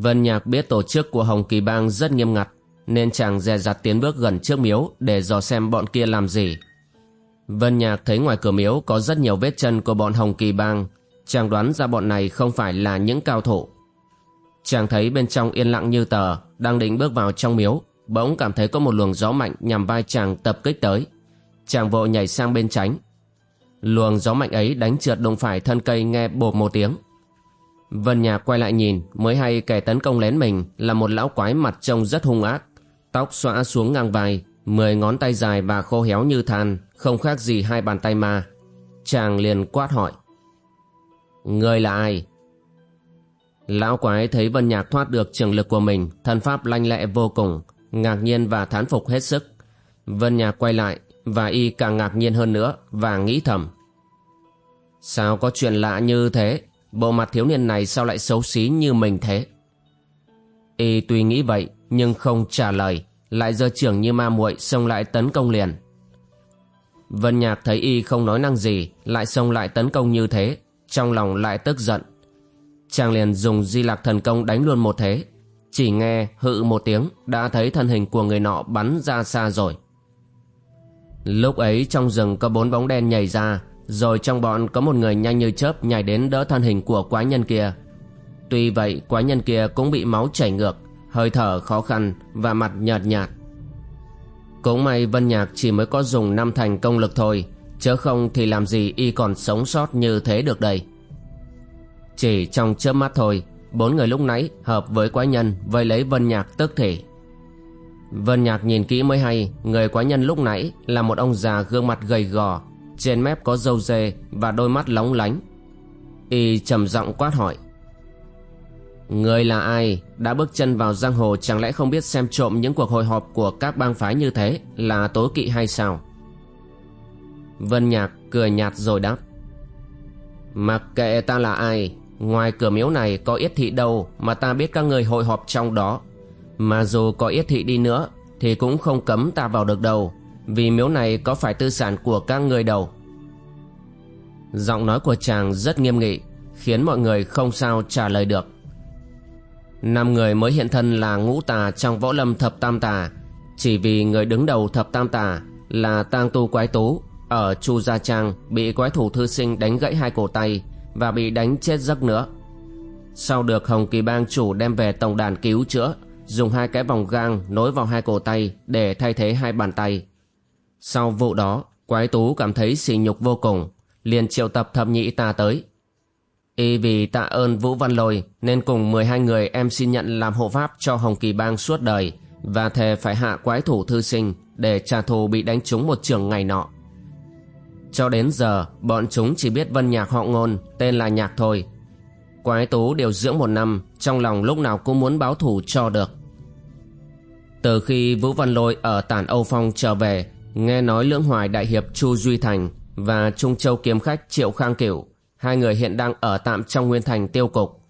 Vân Nhạc biết tổ chức của Hồng Kỳ Bang rất nghiêm ngặt, nên chàng dè dặt tiến bước gần trước miếu để dò xem bọn kia làm gì. Vân Nhạc thấy ngoài cửa miếu có rất nhiều vết chân của bọn Hồng Kỳ Bang, chàng đoán ra bọn này không phải là những cao thủ. Chàng thấy bên trong yên lặng như tờ, đang định bước vào trong miếu, bỗng cảm thấy có một luồng gió mạnh nhằm vai chàng tập kích tới. Chàng vội nhảy sang bên tránh. Luồng gió mạnh ấy đánh trượt đụng phải thân cây nghe bộp một tiếng. Vân Nhạc quay lại nhìn mới hay kẻ tấn công lén mình là một lão quái mặt trông rất hung ác. Tóc xõa xuống ngang vai, mười ngón tay dài và khô héo như than, không khác gì hai bàn tay ma. Chàng liền quát hỏi. Người là ai? Lão quái thấy Vân Nhạc thoát được trường lực của mình, thân pháp lanh lẹ vô cùng, ngạc nhiên và thán phục hết sức. Vân Nhạc quay lại, và y càng ngạc nhiên hơn nữa, và nghĩ thầm. Sao có chuyện lạ như thế? Bộ mặt thiếu niên này sao lại xấu xí như mình thế? Y tuy nghĩ vậy, nhưng không trả lời, lại giơ trưởng như ma muội xông lại tấn công liền. Vân Nhạc thấy y không nói năng gì, lại xông lại tấn công như thế, trong lòng lại tức giận. Chàng liền dùng di lạc thần công đánh luôn một thế, chỉ nghe hự một tiếng đã thấy thân hình của người nọ bắn ra xa rồi. Lúc ấy trong rừng có bốn bóng đen nhảy ra, rồi trong bọn có một người nhanh như chớp nhảy đến đỡ thân hình của quái nhân kia. Tuy vậy quái nhân kia cũng bị máu chảy ngược, hơi thở khó khăn và mặt nhợt nhạt. Cũng may Vân Nhạc chỉ mới có dùng năm thành công lực thôi, chớ không thì làm gì y còn sống sót như thế được đây. Chỉ trong chớp mắt thôi, bốn người lúc nãy hợp với quái nhân vây lấy Vân Nhạc tức thể. Vân Nhạc nhìn kỹ mới hay, người quái nhân lúc nãy là một ông già gương mặt gầy gò, trên mép có râu dê và đôi mắt lóng lánh. Y trầm giọng quát hỏi. Người là ai đã bước chân vào giang hồ chẳng lẽ không biết xem trộm những cuộc hội họp của các bang phái như thế là tối kỵ hay sao? Vân Nhạc cười nhạt rồi đáp. Mặc kệ ta là ai, ngoài cửa miếu này có yết thị đâu mà ta biết các người hội họp trong đó. Mà dù có yết thị đi nữa thì cũng không cấm ta vào được đâu, vì miếu này có phải tư sản của các người đâu. Giọng nói của chàng rất nghiêm nghị, khiến mọi người không sao trả lời được. Năm người mới hiện thân là ngũ tà trong võ lâm thập tam tà, chỉ vì người đứng đầu thập tam tà là tang tu quái tú ở Chu Gia Trang bị quái thủ thư sinh đánh gãy hai cổ tay và bị đánh chết giấc nữa. Sau được Hồng Kỳ Bang chủ đem về tổng đàn cứu chữa, dùng hai cái vòng gang nối vào hai cổ tay để thay thế hai bàn tay. Sau vụ đó, quái tú cảm thấy sỉ nhục vô cùng, liền triệu tập thập nhị ta tới. Y vì tạ ơn Vũ Văn Lôi nên cùng 12 người em xin nhận làm hộ pháp cho Hồng Kỳ Bang suốt đời và thề phải hạ quái thủ thư sinh để trả thù bị đánh trúng một trường ngày nọ. Cho đến giờ, bọn chúng chỉ biết vân nhạc họ ngôn, tên là nhạc thôi. Quái tú điều dưỡng một năm, trong lòng lúc nào cũng muốn báo thù cho được. Từ khi Vũ Văn Lôi ở tản Âu Phong trở về, nghe nói lưỡng hoài đại hiệp Chu Duy Thành và Trung Châu kiếm khách Triệu Khang Cửu, hai người hiện đang ở tạm trong Nguyên Thành tiêu cục.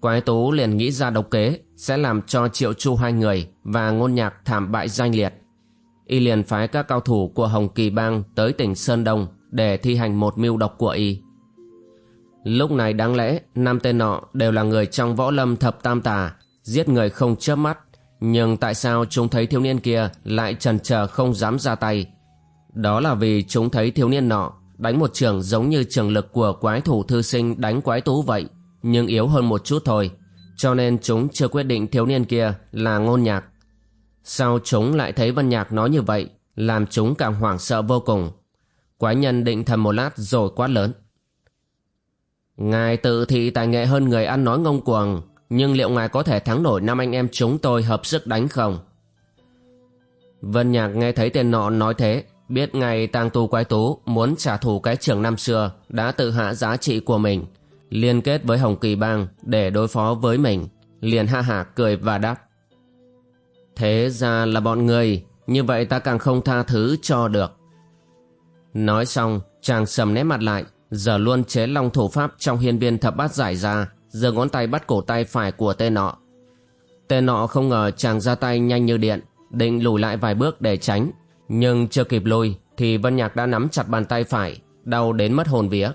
Quái tú liền nghĩ ra độc kế sẽ làm cho Triệu Chu hai người và ngôn nhạc thảm bại danh liệt. Y liền phái các cao thủ của Hồng Kỳ Bang tới tỉnh Sơn Đông để thi hành một mưu độc của y. Lúc này đáng lẽ năm tên nọ đều là người trong võ lâm thập tam tà, giết người không chớp mắt, nhưng tại sao chúng thấy thiếu niên kia lại chần chờ không dám ra tay? Đó là vì chúng thấy thiếu niên nọ đánh một trường giống như trường lực của quái thủ thư sinh đánh quái tú vậy, nhưng yếu hơn một chút thôi, cho nên chúng chưa quyết định thiếu niên kia là ngôn nhạc. Sao chúng lại thấy Vân Nhạc nói như vậy, làm chúng càng hoảng sợ vô cùng. Quái nhân định thầm một lát rồi quát lớn. Ngài tự thị tài nghệ hơn người ăn nói ngông cuồng, nhưng liệu ngài có thể thắng nổi năm anh em chúng tôi hợp sức đánh không? Vân Nhạc nghe thấy tên nọ nói thế, biết ngay tang tu quái tú muốn trả thù cái trưởng năm xưa đã tự hạ giá trị của mình, liên kết với Hồng Kỳ Bang để đối phó với mình, liền ha hả cười và đáp. Thế ra là bọn người, như vậy ta càng không tha thứ cho được. Nói xong, chàng sầm nét mặt lại, giờ luôn chế long thủ pháp trong hiên viên thập bát giải ra, giơ ngón tay bắt cổ tay phải của tên nọ. Tên nọ không ngờ chàng ra tay nhanh như điện, định lùi lại vài bước để tránh, nhưng chưa kịp lùi thì Vân Nhạc đã nắm chặt bàn tay phải, đau đến mất hồn vía.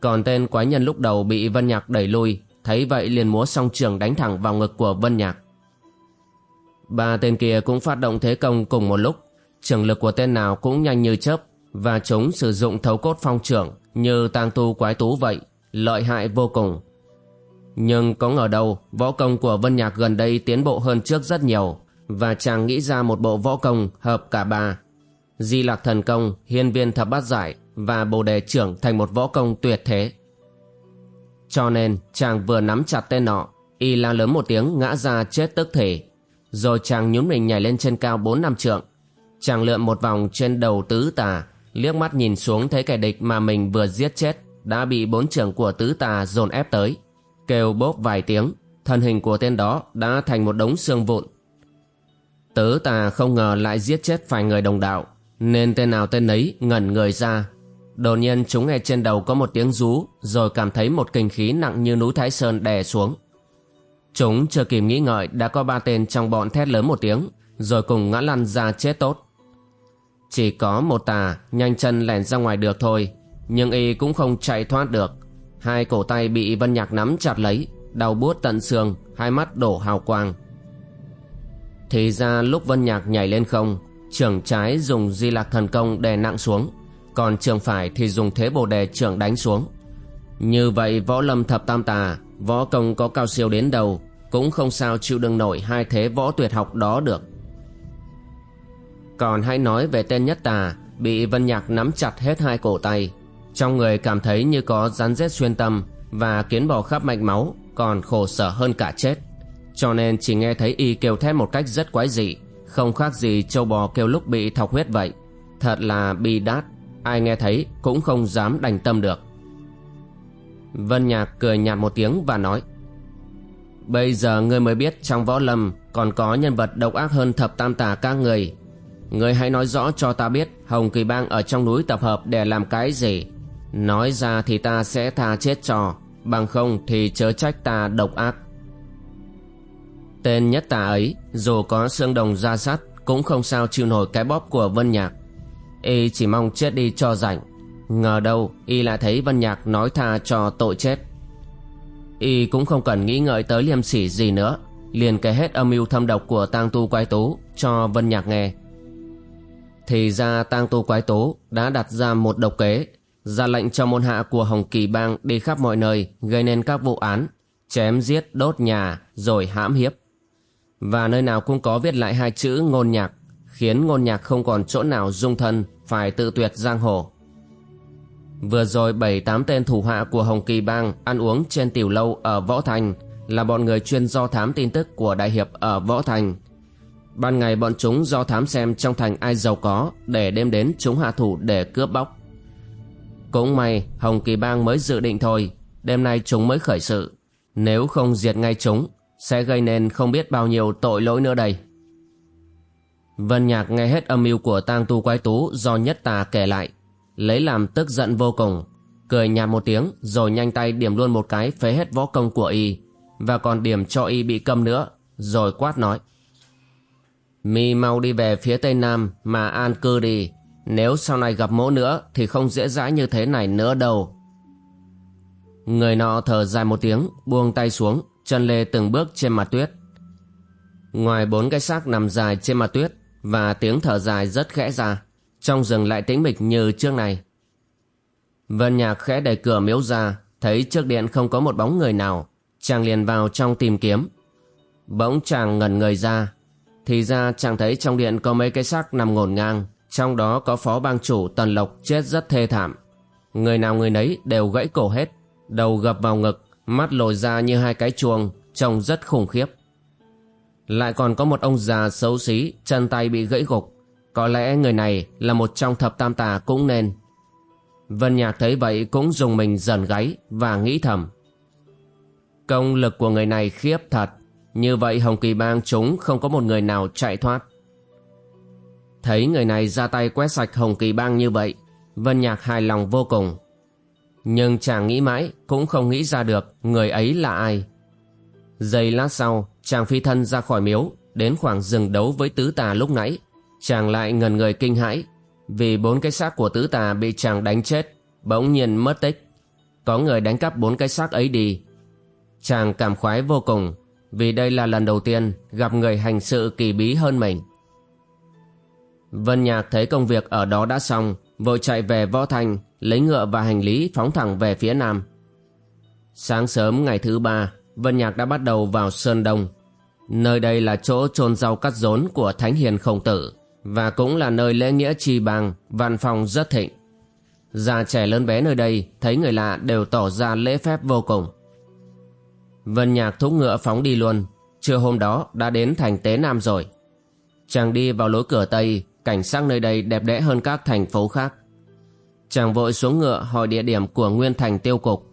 Còn tên quái nhân lúc đầu bị Vân Nhạc đẩy lui, thấy vậy liền múa song trường đánh thẳng vào ngực của Vân Nhạc. Ba tên kia cũng phát động thế công cùng một lúc, trường lực của tên nào cũng nhanh như chớp và chúng sử dụng thấu cốt phong trưởng như tang tu quái tú vậy, lợi hại vô cùng. Nhưng có ngờ đâu võ công của Vân Nhạc gần đây tiến bộ hơn trước rất nhiều và chàng nghĩ ra một bộ võ công hợp cả ba. Di lạc thần công, hiên viên thập bát giải và bồ đề trưởng thành một võ công tuyệt thế. Cho nên chàng vừa nắm chặt tên nọ, y la lớn một tiếng ngã ra chết tức thể. Rồi chàng nhún mình nhảy lên trên cao bốn năm trượng. Chàng lượn một vòng trên đầu tứ tà, liếc mắt nhìn xuống thấy kẻ địch mà mình vừa giết chết đã bị bốn trưởng của tứ tà dồn ép tới. Kêu bốp vài tiếng, thân hình của tên đó đã thành một đống xương vụn. Tứ tà không ngờ lại giết chết vài người đồng đạo, nên tên nào tên ấy ngẩn người ra. Đột nhiên chúng nghe trên đầu có một tiếng rú, rồi cảm thấy một kinh khí nặng như núi Thái Sơn đè xuống. Chúng chưa kịp nghĩ ngợi đã có ba tên trong bọn thét lớn một tiếng, rồi cùng ngã lăn ra chết tốt. Chỉ có một tà nhanh chân lẻn ra ngoài được thôi, nhưng y cũng không chạy thoát được. Hai cổ tay bị Vân Nhạc nắm chặt lấy, đau buốt tận xương, hai mắt đổ hào quang. Thì ra lúc Vân Nhạc nhảy lên không, trưởng trái dùng di lạc thần công đè nặng xuống, còn trường phải thì dùng thế bồ đề trưởng đánh xuống. Như vậy võ lâm thập tam tà, võ công có cao siêu đến đâu, cũng không sao chịu đựng nổi hai thế võ tuyệt học đó được. Còn hãy nói về tên nhất tà, bị Vân Nhạc nắm chặt hết hai cổ tay, trong người cảm thấy như có rắn rết xuyên tâm và kiến bò khắp mạch máu, còn khổ sở hơn cả chết. Cho nên chỉ nghe thấy y kêu thét một cách rất quái dị, không khác gì châu bò kêu lúc bị thọc huyết vậy. Thật là bi đát, ai nghe thấy cũng không dám đành tâm được. Vân Nhạc cười nhạt một tiếng và nói Bây giờ ngươi mới biết trong võ lâm còn có nhân vật độc ác hơn thập tam tà các người. Ngươi hãy nói rõ cho ta biết Hồng Kỳ Bang ở trong núi tập hợp để làm cái gì. Nói ra thì ta sẽ tha chết cho, bằng không thì chớ trách ta độc ác. Tên nhất tà ấy, dù có xương đồng ra sắt, cũng không sao chịu nổi cái bóp của Vân Nhạc. Y chỉ mong chết đi cho rảnh. Ngờ đâu, Y lại thấy Vân Nhạc nói tha cho tội chết. Y cũng không cần nghĩ ngợi tới liêm sỉ gì nữa, liền kể hết âm mưu thâm độc của tang tu quái tú cho Vân Nhạc nghe. Thì ra tang tu quái tú đã đặt ra một độc kế, ra lệnh cho môn hạ của Hồng Kỳ Bang đi khắp mọi nơi gây nên các vụ án, chém giết đốt nhà rồi hãm hiếp và nơi nào cũng có viết lại hai chữ ngôn nhạc, khiến ngôn nhạc không còn chỗ nào dung thân, phải tự tuyệt giang hồ. Vừa rồi bảy tám tên thủ hạ của Hồng Kỳ Bang ăn uống trên tiểu lâu ở Võ Thành là bọn người chuyên do thám tin tức của Đại Hiệp ở Võ Thành. Ban ngày bọn chúng do thám xem trong thành ai giàu có để đem đến chúng hạ thủ để cướp bóc. Cũng may Hồng Kỳ Bang mới dự định thôi, đêm nay chúng mới khởi sự. Nếu không diệt ngay chúng sẽ gây nên không biết bao nhiêu tội lỗi nữa đây. Vân Nhạc nghe hết âm mưu của tang tu quái tú do nhất tà kể lại, lấy làm tức giận vô cùng, cười nhạt một tiếng rồi nhanh tay điểm luôn một cái phế hết võ công của y, và còn điểm cho y bị câm nữa, rồi quát nói. Mi mau đi về phía tây nam mà an cư đi, nếu sau này gặp mỗ nữa thì không dễ dãi như thế này nữa đâu. Người nọ thở dài một tiếng, buông tay xuống, chân lê từng bước trên mặt tuyết. Ngoài bốn cái xác nằm dài trên mặt tuyết và tiếng thở dài rất khẽ ra, trong rừng lại tĩnh mịch như trước này. Vân Nhạc khẽ đẩy cửa miếu ra, thấy trước điện không có một bóng người nào, chàng liền vào trong tìm kiếm. Bỗng chàng ngẩn người ra, thì ra chàng thấy trong điện có mấy cái xác nằm ngổn ngang, trong đó có phó bang chủ Tần Lộc chết rất thê thảm. Người nào người nấy đều gãy cổ hết, đầu gập vào ngực, mắt lồi ra như hai cái chuông, trông rất khủng khiếp. Lại còn có một ông già xấu xí, chân tay bị gãy gục. Có lẽ người này là một trong thập tam tà cũng nên. Vân Nhạc thấy vậy cũng dùng mình dần gáy và nghĩ thầm. Công lực của người này khiếp thật. Như vậy Hồng Kỳ Bang chúng không có một người nào chạy thoát. Thấy người này ra tay quét sạch Hồng Kỳ Bang như vậy, Vân Nhạc hài lòng vô cùng. Nhưng chàng nghĩ mãi cũng không nghĩ ra được người ấy là ai. Giây lát sau, chàng phi thân ra khỏi miếu, đến khoảng rừng đấu với tứ tà lúc nãy. Chàng lại ngần người kinh hãi, vì bốn cái xác của tứ tà bị chàng đánh chết, bỗng nhiên mất tích. Có người đánh cắp bốn cái xác ấy đi. Chàng cảm khoái vô cùng, vì đây là lần đầu tiên gặp người hành sự kỳ bí hơn mình. Vân Nhạc thấy công việc ở đó đã xong, vội chạy về Võ Thành, lấy ngựa và hành lý phóng thẳng về phía nam. Sáng sớm ngày thứ ba, Vân Nhạc đã bắt đầu vào Sơn Đông. Nơi đây là chỗ trôn rau cắt rốn của Thánh Hiền Khổng Tử và cũng là nơi lễ nghĩa trì bang, văn phòng rất thịnh. Già trẻ lớn bé nơi đây thấy người lạ đều tỏ ra lễ phép vô cùng. Vân Nhạc thúc ngựa phóng đi luôn, trưa hôm đó đã đến thành Tế Nam rồi. Chàng đi vào lối cửa Tây, cảnh sắc nơi đây đẹp đẽ hơn các thành phố khác. Chàng vội xuống ngựa hỏi địa điểm của Nguyên Thành Tiêu Cục.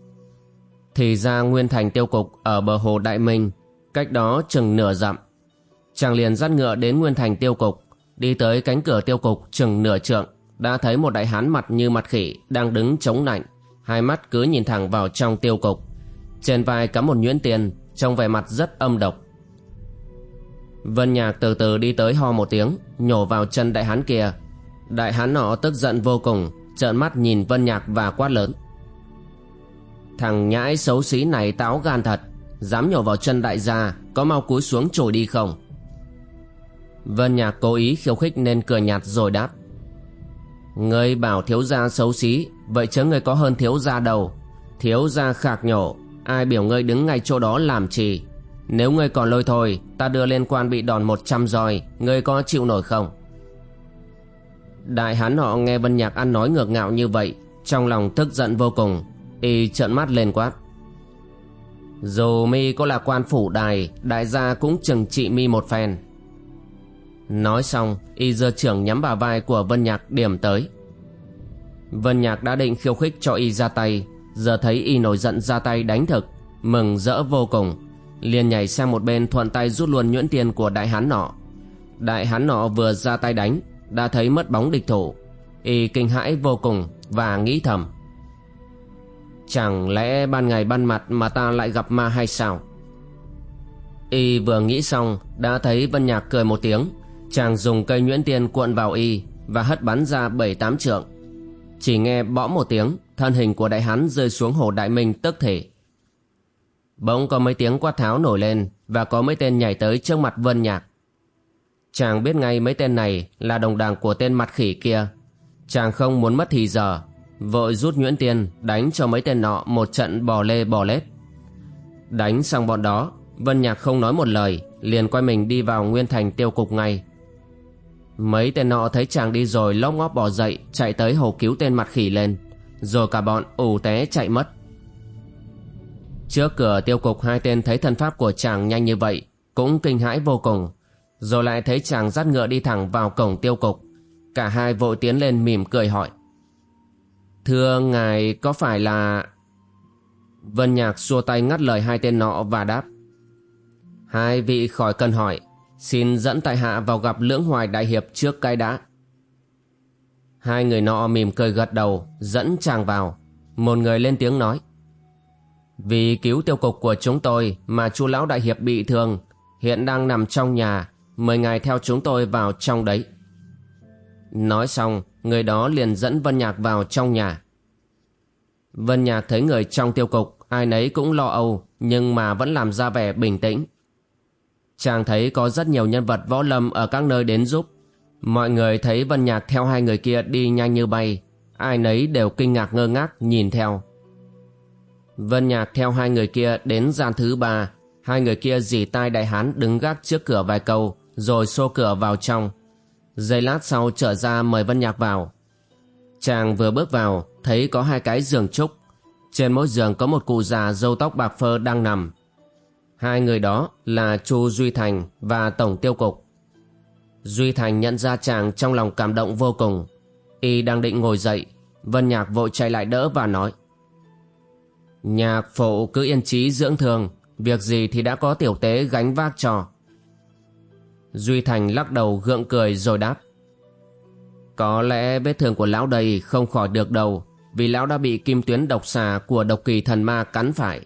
Thì ra Nguyên Thành Tiêu Cục ở bờ hồ Đại Minh, cách đó chừng nửa dặm. Chàng liền dắt ngựa đến Nguyên Thành Tiêu Cục, đi tới cánh cửa Tiêu Cục chừng nửa trượng, đã thấy một đại hán mặt như mặt khỉ đang đứng chống nạnh, hai mắt cứ nhìn thẳng vào trong Tiêu Cục. Trên vai cắm một nhuyễn tiền, trông vẻ mặt rất âm độc. Vân Nhạc từ từ đi tới ho một tiếng, nhổ vào chân đại hán kia. Đại hán nọ tức giận vô cùng, trợn mắt nhìn Vân Nhạc và quát lớn. Thằng nhãi xấu xí này táo gan thật, dám nhổ vào chân đại gia, có mau cúi xuống trồi đi không? Vân Nhạc cố ý khiêu khích nên cười nhạt rồi đáp. Ngươi bảo thiếu gia xấu xí, vậy chớ ngươi có hơn thiếu gia đâu. Thiếu gia khạc nhổ, ai biểu ngươi đứng ngay chỗ đó làm trì?" Nếu ngươi còn lôi thôi, ta đưa lên quan bị đòn một trăm roi, ngươi có chịu nổi không? Đại hán họ nghe Vân Nhạc ăn nói ngược ngạo như vậy, trong lòng tức giận vô cùng, y trợn mắt lên quát. Dù mi có là quan phủ đài, đại gia cũng chừng trị mi một phen. Nói xong, y giơ trưởng nhắm vào vai của Vân Nhạc điểm tới. Vân Nhạc đã định khiêu khích cho y ra tay, giờ thấy y nổi giận ra tay đánh thực, mừng rỡ vô cùng liền nhảy sang một bên thuận tay rút luôn nhuyễn tiền của đại hán nọ. Đại hán nọ vừa ra tay đánh, đã thấy mất bóng địch thủ. Y kinh hãi vô cùng và nghĩ thầm. Chẳng lẽ ban ngày ban mặt mà ta lại gặp ma hay sao? Y vừa nghĩ xong, đã thấy vân nhạc cười một tiếng. Chàng dùng cây nhuyễn tiền cuộn vào y và hất bắn ra bảy tám trượng. Chỉ nghe bõ một tiếng, thân hình của đại hán rơi xuống hồ đại minh tức thể Bỗng có mấy tiếng quát tháo nổi lên và có mấy tên nhảy tới trước mặt Vân Nhạc. Chàng biết ngay mấy tên này là đồng đảng của tên mặt khỉ kia. Chàng không muốn mất thì giờ, vội rút nhuyễn tiền đánh cho mấy tên nọ một trận bò lê bò lết. Đánh xong bọn đó, Vân Nhạc không nói một lời, liền quay mình đi vào Nguyên Thành tiêu cục ngay. Mấy tên nọ thấy chàng đi rồi lóc ngóp bỏ dậy chạy tới hầu cứu tên mặt khỉ lên, rồi cả bọn ủ té chạy mất. Trước cửa tiêu cục hai tên thấy thân pháp của chàng nhanh như vậy, cũng kinh hãi vô cùng. Rồi lại thấy chàng dắt ngựa đi thẳng vào cổng tiêu cục. Cả hai vội tiến lên mỉm cười hỏi. Thưa ngài có phải là... Vân Nhạc xua tay ngắt lời hai tên nọ và đáp. Hai vị khỏi cần hỏi, xin dẫn tại hạ vào gặp lưỡng hoài đại hiệp trước cái đã. Hai người nọ mỉm cười gật đầu, dẫn chàng vào. Một người lên tiếng nói. Vì cứu tiêu cục của chúng tôi mà chu lão đại hiệp bị thương, hiện đang nằm trong nhà, mời ngài theo chúng tôi vào trong đấy. Nói xong, người đó liền dẫn Vân Nhạc vào trong nhà. Vân Nhạc thấy người trong tiêu cục, ai nấy cũng lo âu, nhưng mà vẫn làm ra vẻ bình tĩnh. Chàng thấy có rất nhiều nhân vật võ lâm ở các nơi đến giúp. Mọi người thấy Vân Nhạc theo hai người kia đi nhanh như bay, ai nấy đều kinh ngạc ngơ ngác nhìn theo. Vân Nhạc theo hai người kia đến gian thứ ba. Hai người kia dì tai đại hán đứng gác trước cửa vài câu, rồi xô cửa vào trong. Giây lát sau trở ra mời Vân Nhạc vào. Chàng vừa bước vào, thấy có hai cái giường trúc. Trên mỗi giường có một cụ già râu tóc bạc phơ đang nằm. Hai người đó là Chu Duy Thành và Tổng Tiêu Cục. Duy Thành nhận ra chàng trong lòng cảm động vô cùng. Y đang định ngồi dậy, Vân Nhạc vội chạy lại đỡ và nói. Nhạc phụ cứ yên trí dưỡng thường việc gì thì đã có tiểu tế gánh vác cho. Duy Thành lắc đầu gượng cười rồi đáp. Có lẽ vết thương của lão đầy không khỏi được đâu, vì lão đã bị kim tuyến độc xà của độc kỳ thần ma cắn phải.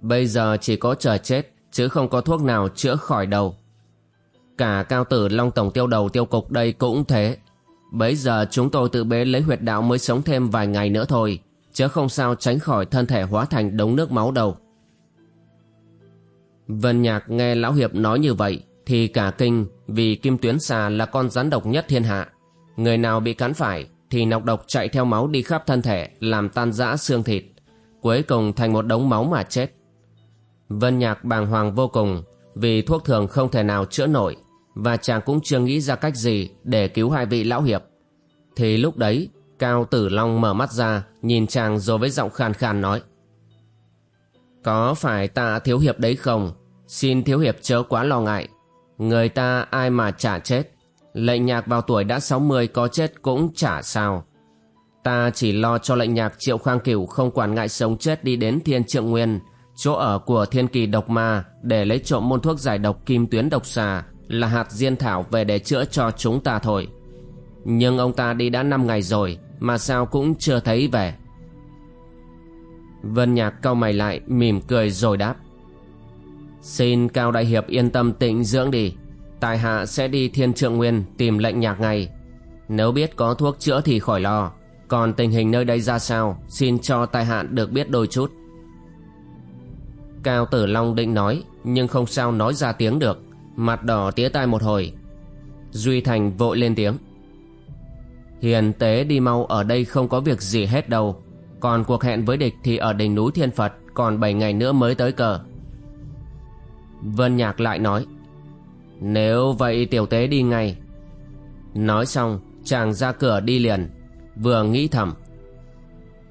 Bây giờ chỉ có chờ chết, chứ không có thuốc nào chữa khỏi đâu. Cả cao tử Long Tổng tiêu đầu tiêu cục đây cũng thế. Bấy giờ chúng tôi tự bế lấy huyệt đạo mới sống thêm vài ngày nữa thôi, chớ không sao tránh khỏi thân thể hóa thành đống nước máu đâu. Vân Nhạc nghe Lão Hiệp nói như vậy, thì cả kinh vì kim tuyến xà là con rắn độc nhất thiên hạ. Người nào bị cắn phải thì nọc độc chạy theo máu đi khắp thân thể làm tan rã xương thịt, cuối cùng thành một đống máu mà chết. Vân Nhạc bàng hoàng vô cùng vì thuốc thường không thể nào chữa nổi và chàng cũng chưa nghĩ ra cách gì để cứu hai vị lão hiệp. Thì lúc đấy, Cao Tử Long mở mắt ra, nhìn chàng rồi với giọng khàn khàn nói. Có phải ta thiếu hiệp đấy không? Xin thiếu hiệp chớ quá lo ngại. Người ta ai mà chả chết. Lệnh nhạc vào tuổi đã 60 có chết cũng chả sao. Ta chỉ lo cho lệnh nhạc triệu khang cửu không quản ngại sống chết đi đến thiên trượng nguyên, chỗ ở của thiên kỳ độc ma để lấy trộm môn thuốc giải độc kim tuyến độc xà là hạt diên thảo về để chữa cho chúng ta thôi. Nhưng ông ta đi đã 5 ngày rồi mà sao cũng chưa thấy về. Vân Nhạc cau mày lại, mỉm cười rồi đáp. Xin Cao Đại Hiệp yên tâm tịnh dưỡng đi. Tài hạ sẽ đi thiên trượng nguyên tìm lệnh nhạc ngay. Nếu biết có thuốc chữa thì khỏi lo. Còn tình hình nơi đây ra sao, xin cho tài hạ được biết đôi chút. Cao Tử Long định nói, nhưng không sao nói ra tiếng được, Mặt đỏ tía tai một hồi Duy Thành vội lên tiếng Hiền tế đi mau, ở đây không có việc gì hết đâu. Còn cuộc hẹn với địch thì ở đỉnh núi Thiên Phật, Còn 7 ngày nữa mới tới cờ. Vân Nhạc lại nói, Nếu vậy tiểu tế đi ngay. Nói xong, chàng ra cửa đi liền, Vừa nghĩ thầm,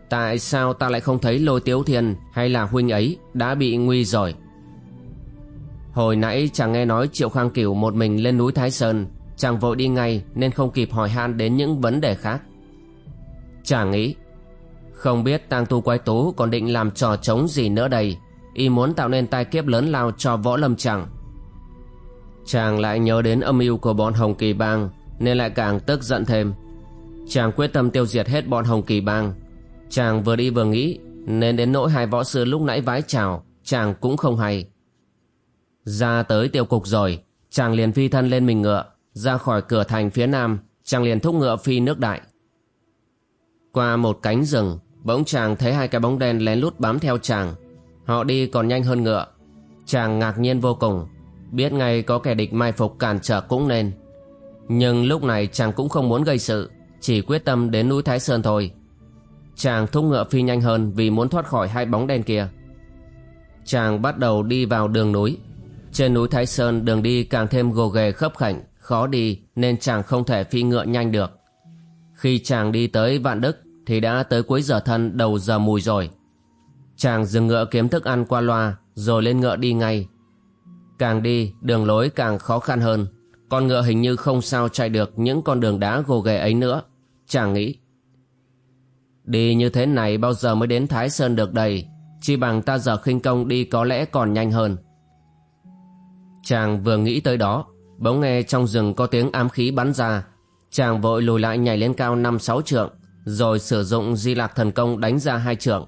Tại sao ta lại không thấy lôi tiếu thiên Hay là huynh ấy đã bị nguy rồi? Hồi nãy chàng nghe nói Triệu Khang Cửu một mình lên núi Thái Sơn Chàng vội đi ngay nên không kịp hỏi han đến những vấn đề khác. Chàng nghĩ Không biết tang tu quái tú còn định làm trò trống gì nữa đây Y muốn tạo nên tai kiếp lớn lao cho võ lâm chàng. Chàng lại nhớ đến âm mưu của bọn Hồng Kỳ Bang Nên lại càng tức giận thêm. Chàng quyết tâm tiêu diệt hết bọn Hồng Kỳ Bang. Chàng vừa đi vừa nghĩ Nên đến nỗi hai võ sư lúc nãy vái chào Chàng cũng không hay. Ra tới tiêu cục rồi, chàng liền phi thân lên mình ngựa, ra khỏi cửa thành phía nam, chàng liền thúc ngựa phi nước đại. Qua một cánh rừng, bỗng chàng thấy hai cái bóng đen lén lút bám theo chàng. Họ đi còn nhanh hơn ngựa. Chàng ngạc nhiên vô cùng, biết ngay có kẻ địch mai phục cản trở cũng nên. Nhưng lúc này chàng cũng không muốn gây sự, chỉ quyết tâm đến núi Thái Sơn thôi. Chàng thúc ngựa phi nhanh hơn vì muốn thoát khỏi hai bóng đen kia. Chàng bắt đầu đi vào đường núi, trên núi Thái Sơn đường đi càng thêm gồ ghề khấp khảnh, khó đi nên chàng không thể phi ngựa nhanh được. Khi chàng đi tới Vạn Đức thì đã tới cuối giờ thân đầu giờ mùi rồi. Chàng dừng ngựa kiếm thức ăn qua loa rồi lên ngựa đi ngay. Càng đi đường lối càng khó khăn hơn. Con ngựa hình như không sao chạy được những con đường đá gồ ghề ấy nữa. Chàng nghĩ. Đi như thế này bao giờ mới đến Thái Sơn được đầy. Chỉ bằng ta giờ khinh công đi có lẽ còn nhanh hơn. Chàng vừa nghĩ tới đó, bỗng nghe trong rừng có tiếng ám khí bắn ra. Chàng vội lùi lại nhảy lên cao năm sáu trượng, rồi sử dụng di lạc thần công đánh ra hai trượng.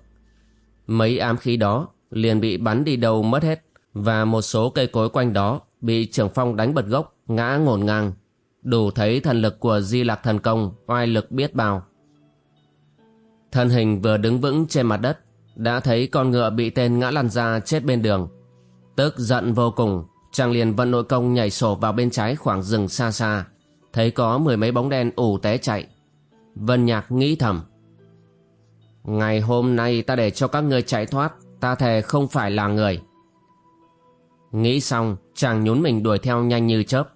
Mấy ám khí đó liền bị bắn đi đâu mất hết, và một số cây cối quanh đó bị trưởng phong đánh bật gốc, ngã ngổn ngang. Đủ thấy thần lực của di lạc thần công, oai lực biết bao. Thân hình vừa đứng vững trên mặt đất, đã thấy con ngựa bị tên ngã lăn ra chết bên đường. Tức giận vô cùng, Chàng liền vận nội công nhảy sổ vào bên trái khoảng rừng xa xa. Thấy có mười mấy bóng đen ủ té chạy. Vân Nhạc nghĩ thầm. Ngày hôm nay ta để cho các ngươi chạy thoát, Ta thề không phải là người. Nghĩ xong, chàng nhún mình đuổi theo nhanh như chớp.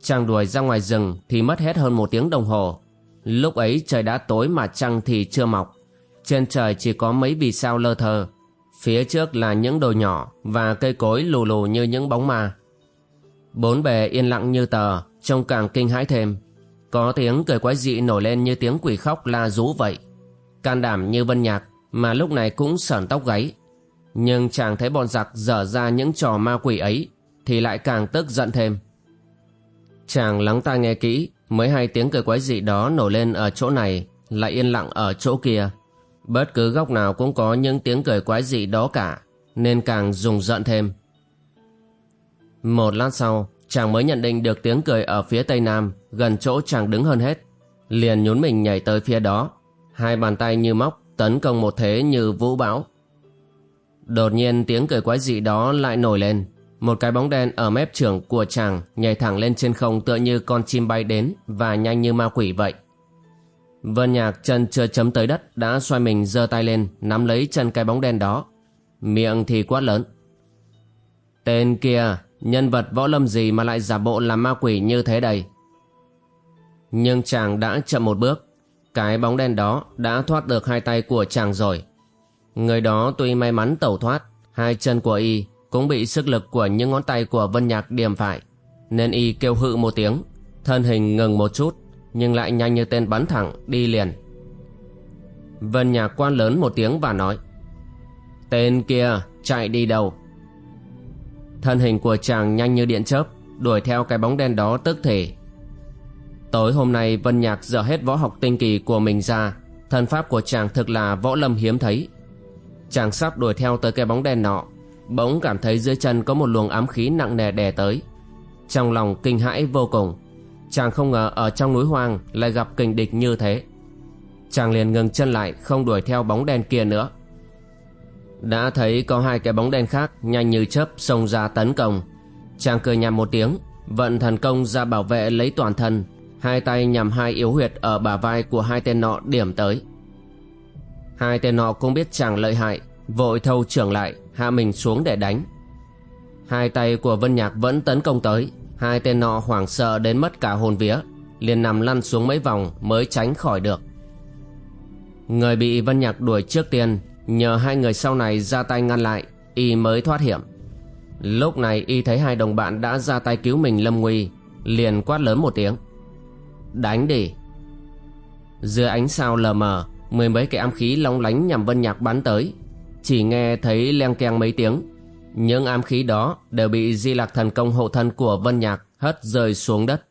Chàng đuổi ra ngoài rừng thì mất hết hơn một tiếng đồng hồ. Lúc ấy trời đã tối mà trăng thì chưa mọc. Trên trời chỉ có mấy vì sao lơ thơ. Phía trước là những đồi nhỏ và cây cối lù lù như những bóng ma. Bốn bề yên lặng như tờ, trông càng kinh hãi thêm. Có tiếng cười quái dị nổi lên như tiếng quỷ khóc la rú vậy. Can đảm như vân nhạc mà lúc này cũng sởn tóc gáy. Nhưng chàng thấy bọn giặc dở ra những trò ma quỷ ấy thì lại càng tức giận thêm. Chàng lắng tai nghe kỹ mới hay tiếng cười quái dị đó nổi lên ở chỗ này lại yên lặng ở chỗ kia. Bất cứ góc nào cũng có những tiếng cười quái dị đó cả nên càng rùng giận thêm. Một lát sau, chàng mới nhận định được tiếng cười ở phía tây nam, gần chỗ chàng đứng hơn hết. Liền nhún mình nhảy tới phía đó, hai bàn tay như móc tấn công một thế như vũ bão. Đột nhiên tiếng cười quái dị đó lại nổi lên, một cái bóng đen ở mép trưởng của chàng nhảy thẳng lên trên không tựa như con chim bay đến và nhanh như ma quỷ vậy. Vân Nhạc chân chưa chấm tới đất đã xoay mình giơ tay lên nắm lấy chân cái bóng đen đó. Miệng thì quát lớn. Tên kia, nhân vật võ lâm gì mà lại giả bộ làm ma quỷ như thế đây? Nhưng chàng đã chậm một bước. Cái bóng đen đó đã thoát được hai tay của chàng rồi. Người đó tuy may mắn tẩu thoát, hai chân của y cũng bị sức lực của những ngón tay của Vân Nhạc điểm phải. Nên y kêu hự một tiếng, thân hình ngừng một chút, nhưng lại nhanh như tên bắn thẳng, đi liền. Vân Nhạc quan lớn một tiếng và nói, Tên kia chạy đi đâu? Thân hình của chàng nhanh như điện chớp, Đuổi theo cái bóng đen đó tức thể Tối hôm nay, Vân Nhạc dở hết võ học tinh kỳ của mình ra, Thân pháp của chàng thực là võ lâm hiếm thấy. Chàng sắp đuổi theo tới cái bóng đen nọ, Bỗng cảm thấy dưới chân có một luồng ám khí nặng nề đè tới. Trong lòng kinh hãi vô cùng Chàng không ngờ ở trong núi hoang lại gặp kình địch như thế Chàng liền ngừng chân lại không đuổi theo bóng đen kia nữa đã thấy có hai cái bóng đen khác nhanh như chớp xông ra tấn công. Chàng cười nhằm một tiếng, vận thần công ra bảo vệ lấy toàn thân, hai tay nhằm hai yếu huyệt ở bả vai của hai tên nọ điểm tới. Hai tên nọ cũng biết chàng lợi hại, vội thâu trưởng lại, hạ mình xuống để đánh. Hai tay của Vân Nhạc vẫn tấn công tới, hai tên nọ hoảng sợ đến mất cả hồn vía, liền nằm lăn xuống mấy vòng mới tránh khỏi được. Người bị Vân Nhạc đuổi trước tiên Nhờ hai người sau này ra tay ngăn lại Y mới thoát hiểm. Lúc này Y thấy hai đồng bạn đã ra tay cứu mình lâm nguy Liền quát lớn một tiếng. Đánh đi. Dưới ánh sao lờ mờ Mười mấy cái ám khí long lánh nhằm vân nhạc bắn tới Chỉ nghe thấy leng keng mấy tiếng. Những ám khí đó đều bị di lạc thần công hộ thân của vân nhạc hất rơi xuống đất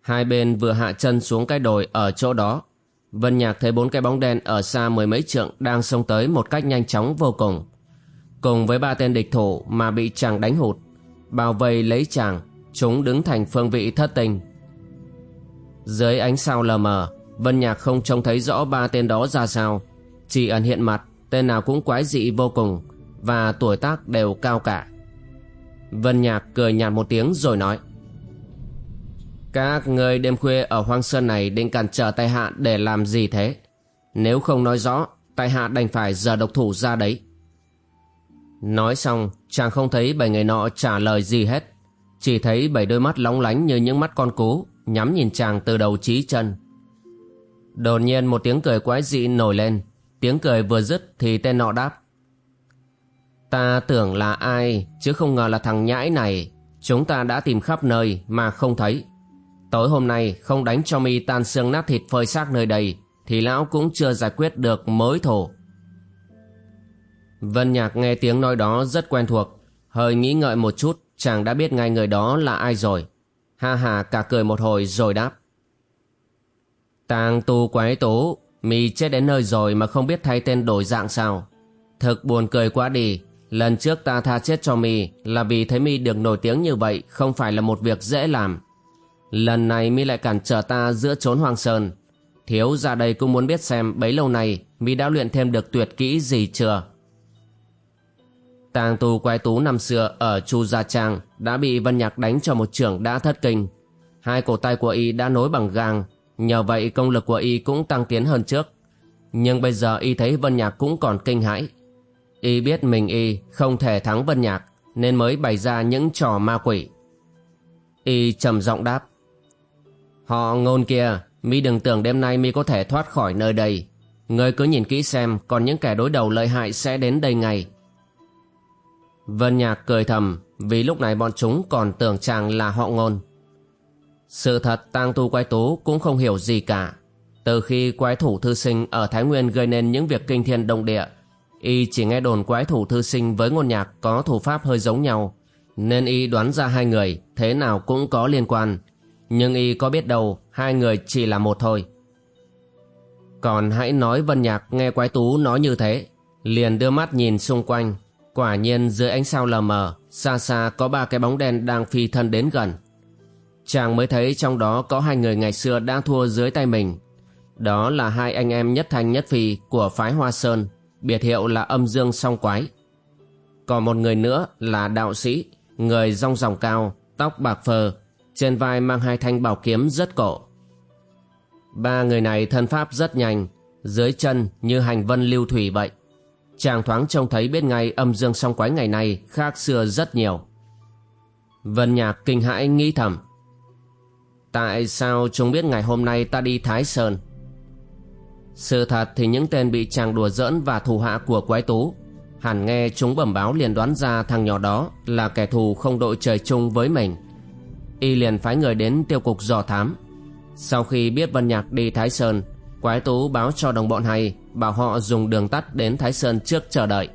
Hai bên vừa hạ chân xuống cái đồi ở chỗ đó Vân Nhạc thấy bốn cái bóng đen ở xa mười mấy trượng đang xông tới một cách nhanh chóng vô cùng. Cùng với ba tên địch thủ mà bị chàng đánh hụt, bao vây lấy chàng, chúng đứng thành phương vị thất tình. Dưới ánh sao lờ mờ, Vân Nhạc không trông thấy rõ ba tên đó ra sao, chỉ ẩn hiện mặt, tên nào cũng quái dị vô cùng, và tuổi tác đều cao cả. Vân Nhạc cười nhạt một tiếng rồi nói các người đêm khuya ở hoang sơn này định cản trở tại hạ để làm gì thế? Nếu không nói rõ, tại hạ đành phải giờ độc thủ ra đấy. Nói xong, chàng không thấy bảy người nọ trả lời gì hết. Chỉ thấy bảy đôi mắt lóng lánh như những mắt con cú, nhắm nhìn chàng từ đầu chí chân. Đột nhiên một tiếng cười quái dị nổi lên. Tiếng cười vừa dứt thì tên nọ đáp. Ta tưởng là ai, chứ không ngờ là thằng nhãi này. Chúng ta đã tìm khắp nơi mà không thấy. Tối hôm nay không đánh cho mi tan xương nát thịt phơi xác nơi đây thì lão cũng chưa giải quyết được mối thổ Vân Nhạc nghe tiếng nói đó rất quen thuộc, hơi nghĩ ngợi một chút chàng đã biết ngay người đó là ai rồi. Ha ha cả cười một hồi rồi đáp. Tàng tu quái tố, mi chết đến nơi rồi mà không biết thay tên đổi dạng sao. Thực buồn cười quá đi, lần trước ta tha chết cho mi là vì thấy mi được nổi tiếng như vậy không phải là một việc dễ làm. Lần này mi lại cản trở ta giữa chốn hoàng sơn Thiếu ra đây cũng muốn biết xem bấy lâu nay mi đã luyện thêm được tuyệt kỹ gì chưa Tàng tu quái tú năm xưa ở Chu Gia Trang đã bị Vân Nhạc đánh cho một trưởng đã thất kinh. Hai cổ tay của y đã nối bằng gang, nhờ vậy công lực của y cũng tăng tiến hơn trước. Nhưng bây giờ y thấy Vân Nhạc cũng còn kinh hãi. Y biết mình y không thể thắng Vân Nhạc nên mới bày ra những trò ma quỷ. Y trầm giọng đáp. Họ ngôn kia, mi đừng tưởng đêm nay mi có thể thoát khỏi nơi đây. Ngươi cứ nhìn kỹ xem còn những kẻ đối đầu lợi hại sẽ đến đây ngay. Vân Nhạc cười thầm vì lúc này bọn chúng còn tưởng chàng là họ ngôn. Sự thật tang tu quái tú cũng không hiểu gì cả. Từ khi quái thủ thư sinh ở Thái Nguyên gây nên những việc kinh thiên động địa, y chỉ nghe đồn quái thủ thư sinh với ngôn nhạc có thủ pháp hơi giống nhau, nên y đoán ra hai người thế nào cũng có liên quan. Nhưng y có biết đâu hai người chỉ là một thôi. Còn hãy nói Vân Nhạc nghe quái tú nói như thế, liền đưa mắt nhìn xung quanh. Quả nhiên dưới ánh sao lờ mờ, xa xa có ba cái bóng đen đang phi thân đến gần. Chàng mới thấy trong đó có hai người ngày xưa đã thua dưới tay mình. Đó là hai anh em nhất thanh nhất phi của phái Hoa Sơn, biệt hiệu là âm dương song quái. Còn một người nữa là đạo sĩ, người rong ròng cao, tóc bạc phơ, trên vai mang hai thanh bảo kiếm rất cổ. Ba người này thân pháp rất nhanh, dưới chân như hành vân lưu thủy vậy. Chàng thoáng trông thấy biết ngay âm dương song quái ngày nay khác xưa rất nhiều. Vân Nhạc kinh hãi nghĩ thầm. Tại sao chúng biết ngày hôm nay ta đi Thái Sơn? Sự thật thì những tên bị chàng đùa giỡn và thù hạ của quái tú. Hẳn nghe chúng bẩm báo liền đoán ra thằng nhỏ đó là kẻ thù không đội trời chung với mình. Y liền phái người đến tiêu cục dò thám. Sau khi biết Vân Nhạc đi Thái Sơn, Quái tú báo cho đồng bọn hay, Bảo họ dùng đường tắt đến Thái Sơn trước chờ đợi.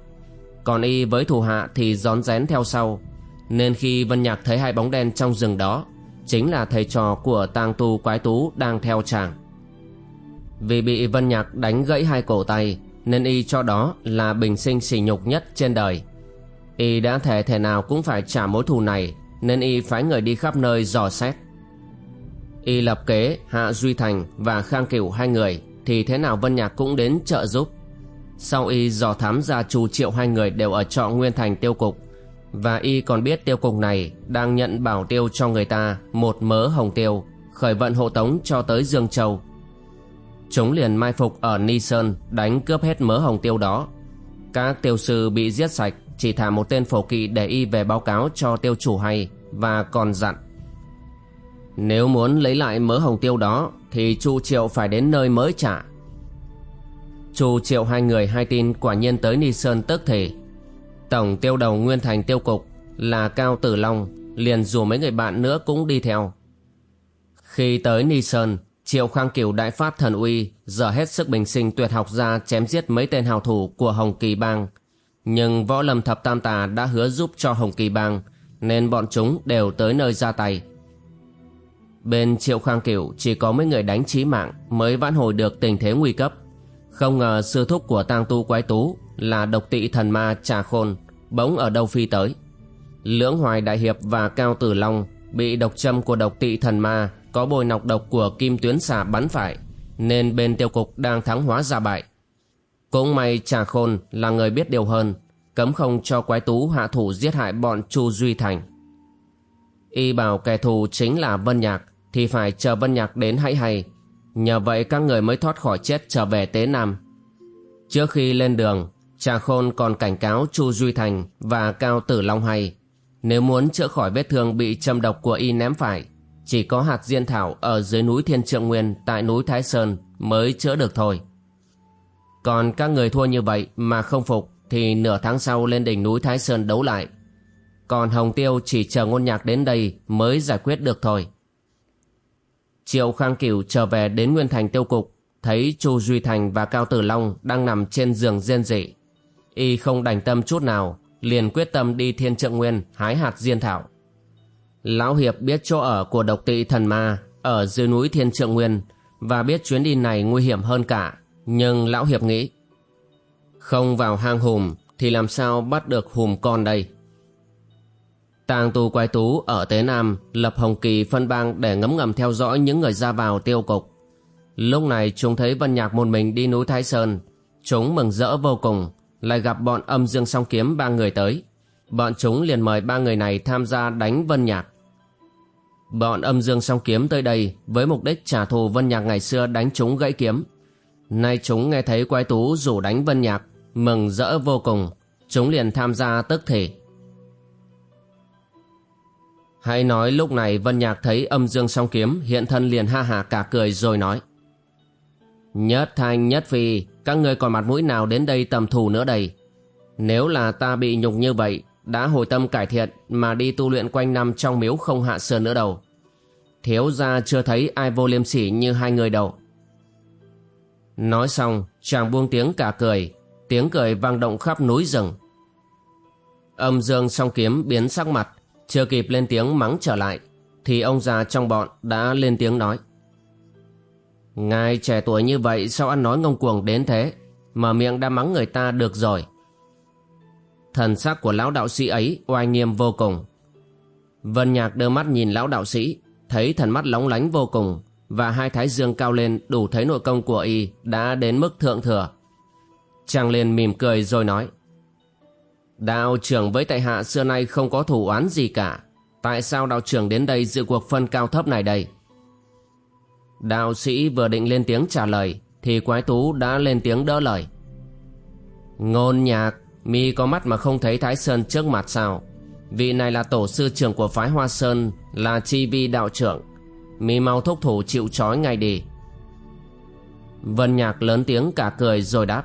Còn Y với thủ hạ thì rón rén theo sau. Nên khi Vân Nhạc thấy hai bóng đen trong rừng đó, Chính là thầy trò của tang tu quái tú đang theo chàng. Vì bị Vân Nhạc đánh gãy hai cổ tay Nên y cho đó là bình sinh sỉ nhục nhất trên đời. Y đã thể thể nào cũng phải trả mối thù này Nên y phái người đi khắp nơi dò xét. Y lập kế Hạ Duy Thành và Khang Cửu hai người Thì thế nào Vân Nhạc cũng đến trợ giúp. Sau y dò thám ra Chu Triệu hai người đều ở trọ Nguyên Thành tiêu cục và y còn biết tiêu cục này đang nhận bảo tiêu cho người ta một mớ hồng tiêu, khởi vận hộ tống cho tới Dương Châu. Chúng liền mai phục ở Ni Sơn đánh cướp hết mớ hồng tiêu đó. Các tiêu sư bị giết sạch, chỉ thả một tên phổ kỵ để y về báo cáo cho tiêu chủ hay và còn dặn. Nếu muốn lấy lại mớ hồng tiêu đó thì Chu Triệu phải đến nơi mới trả. Chu Triệu hai người hai tin quả nhiên tới Ni Sơn tức thì Tổng tiêu đầu Nguyên Thành tiêu cục là Cao Tử Long liền dù mấy người bạn nữa cũng đi theo. Khi tới Ni Sơn, Triệu Khang Cửu đại phát thần uy, dở hết sức bình sinh tuyệt học ra chém giết mấy tên hào thủ của Hồng Kỳ Bang. Nhưng võ lâm thập tam tà đã hứa giúp cho Hồng Kỳ Bang, nên bọn chúng đều tới nơi ra tay. Bên Triệu Khang Cửu chỉ có mấy người đánh chí mạng mới vãn hồi được tình thế nguy cấp. Không ngờ sư thúc của tang tu quái tú là độc tị thần ma trà khôn bỗng ở đâu phi tới lưỡng hoài đại hiệp và cao tử long bị độc châm của độc tị thần ma có bồi nọc độc của kim tuyến xà bắn phải, nên bên tiêu cục đang thắng hóa ra bại. Cũng may trà khôn là người biết điều hơn, cấm không cho quái tú hạ thủ giết hại bọn chu duy thành. Y bảo kẻ thù chính là vân nhạc, thì phải chờ vân nhạc đến hãy hay. Nhờ vậy các người mới thoát khỏi chết trở về tế nam. Trước khi lên đường, Trà Khôn còn cảnh cáo Chu Duy Thành và Cao Tử Long hay, nếu muốn chữa khỏi vết thương bị châm độc của y ném phải chỉ có hạt diên thảo ở dưới núi Thiên Trượng Nguyên tại núi Thái Sơn mới chữa được thôi. Còn các người thua như vậy mà không phục thì nửa tháng sau lên đỉnh núi Thái Sơn đấu lại. Còn Hồng Tiêu chỉ chờ ngôn nhạc đến đây mới giải quyết được thôi. Triệu Khang Cửu trở về đến Nguyên Thành tiêu cục, thấy Chu Duy Thành và Cao Tử Long đang nằm trên giường riêng dị y không đành tâm chút nào, liền quyết tâm đi thiên trượng nguyên hái hạt diên thảo lão hiệp biết chỗ ở của độc tị thần ma ở dưới núi thiên trượng nguyên và biết chuyến đi này nguy hiểm hơn cả, nhưng lão hiệp nghĩ, không vào hang hùm thì làm sao bắt được hùm con đây? Tàng tù quái tú ở tế nam lập hồng kỳ phân bang để ngấm ngầm theo dõi những người ra vào tiêu cục. Lúc này chúng thấy vân nhạc một mình đi núi thái sơn. Chúng mừng rỡ vô cùng, lại gặp bọn âm dương song kiếm ba người tới. Bọn chúng liền mời ba người này tham gia đánh vân nhạc bọn âm dương song kiếm tới đây với mục đích trả thù vân nhạc ngày xưa đánh chúng gãy kiếm. Nay chúng nghe thấy quái tú rủ đánh vân nhạc, mừng rỡ vô cùng. Chúng liền tham gia tức thể hãy nói lúc này vân nhạc thấy âm dương song kiếm, hiện thân liền ha hà cả cười rồi nói. Nhất thanh nhất phi, các ngươi còn mặt mũi nào đến đây tầm thù nữa đây? Nếu là ta bị nhục như vậy đã hồi tâm cải thiện Mà đi tu luyện quanh năm trong miếu không hạ sơn nữa đâu. Thiếu gia chưa thấy ai vô liêm sỉ như hai người đâu. Nói xong, chàng buông tiếng cả cười, Tiếng cười vang động khắp núi rừng. Âm dương song kiếm biến sắc mặt, Chưa kịp lên tiếng mắng trở lại, Thì ông già trong bọn đã lên tiếng nói. Ngài trẻ tuổi như vậy sao ăn nói ngông cuồng đến thế, mà miệng đã mắng người ta được rồi? Thần sắc của lão đạo sĩ ấy oai nghiêm vô cùng. Vân Nhạc đưa mắt nhìn lão đạo sĩ, Thấy thần mắt lóng lánh vô cùng Và hai thái dương cao lên đủ thấy nội công của y đã đến mức thượng thừa. Chàng liền mỉm cười rồi nói, Đạo trưởng với tại hạ xưa nay không có thủ oán gì cả. Tại sao đạo trưởng đến đây dự cuộc phân cao thấp này đây? Đạo sĩ vừa định lên tiếng trả lời Thì quái tú đã lên tiếng đỡ lời. Ngôn nhạc Mi có mắt mà không thấy Thái Sơn trước mặt sao? Vị này là tổ sư trưởng của phái Hoa Sơn, Là chi vi đạo trưởng. Mi mau thúc thủ chịu trói ngay đi. Vân Nhạc lớn tiếng cả cười rồi đáp.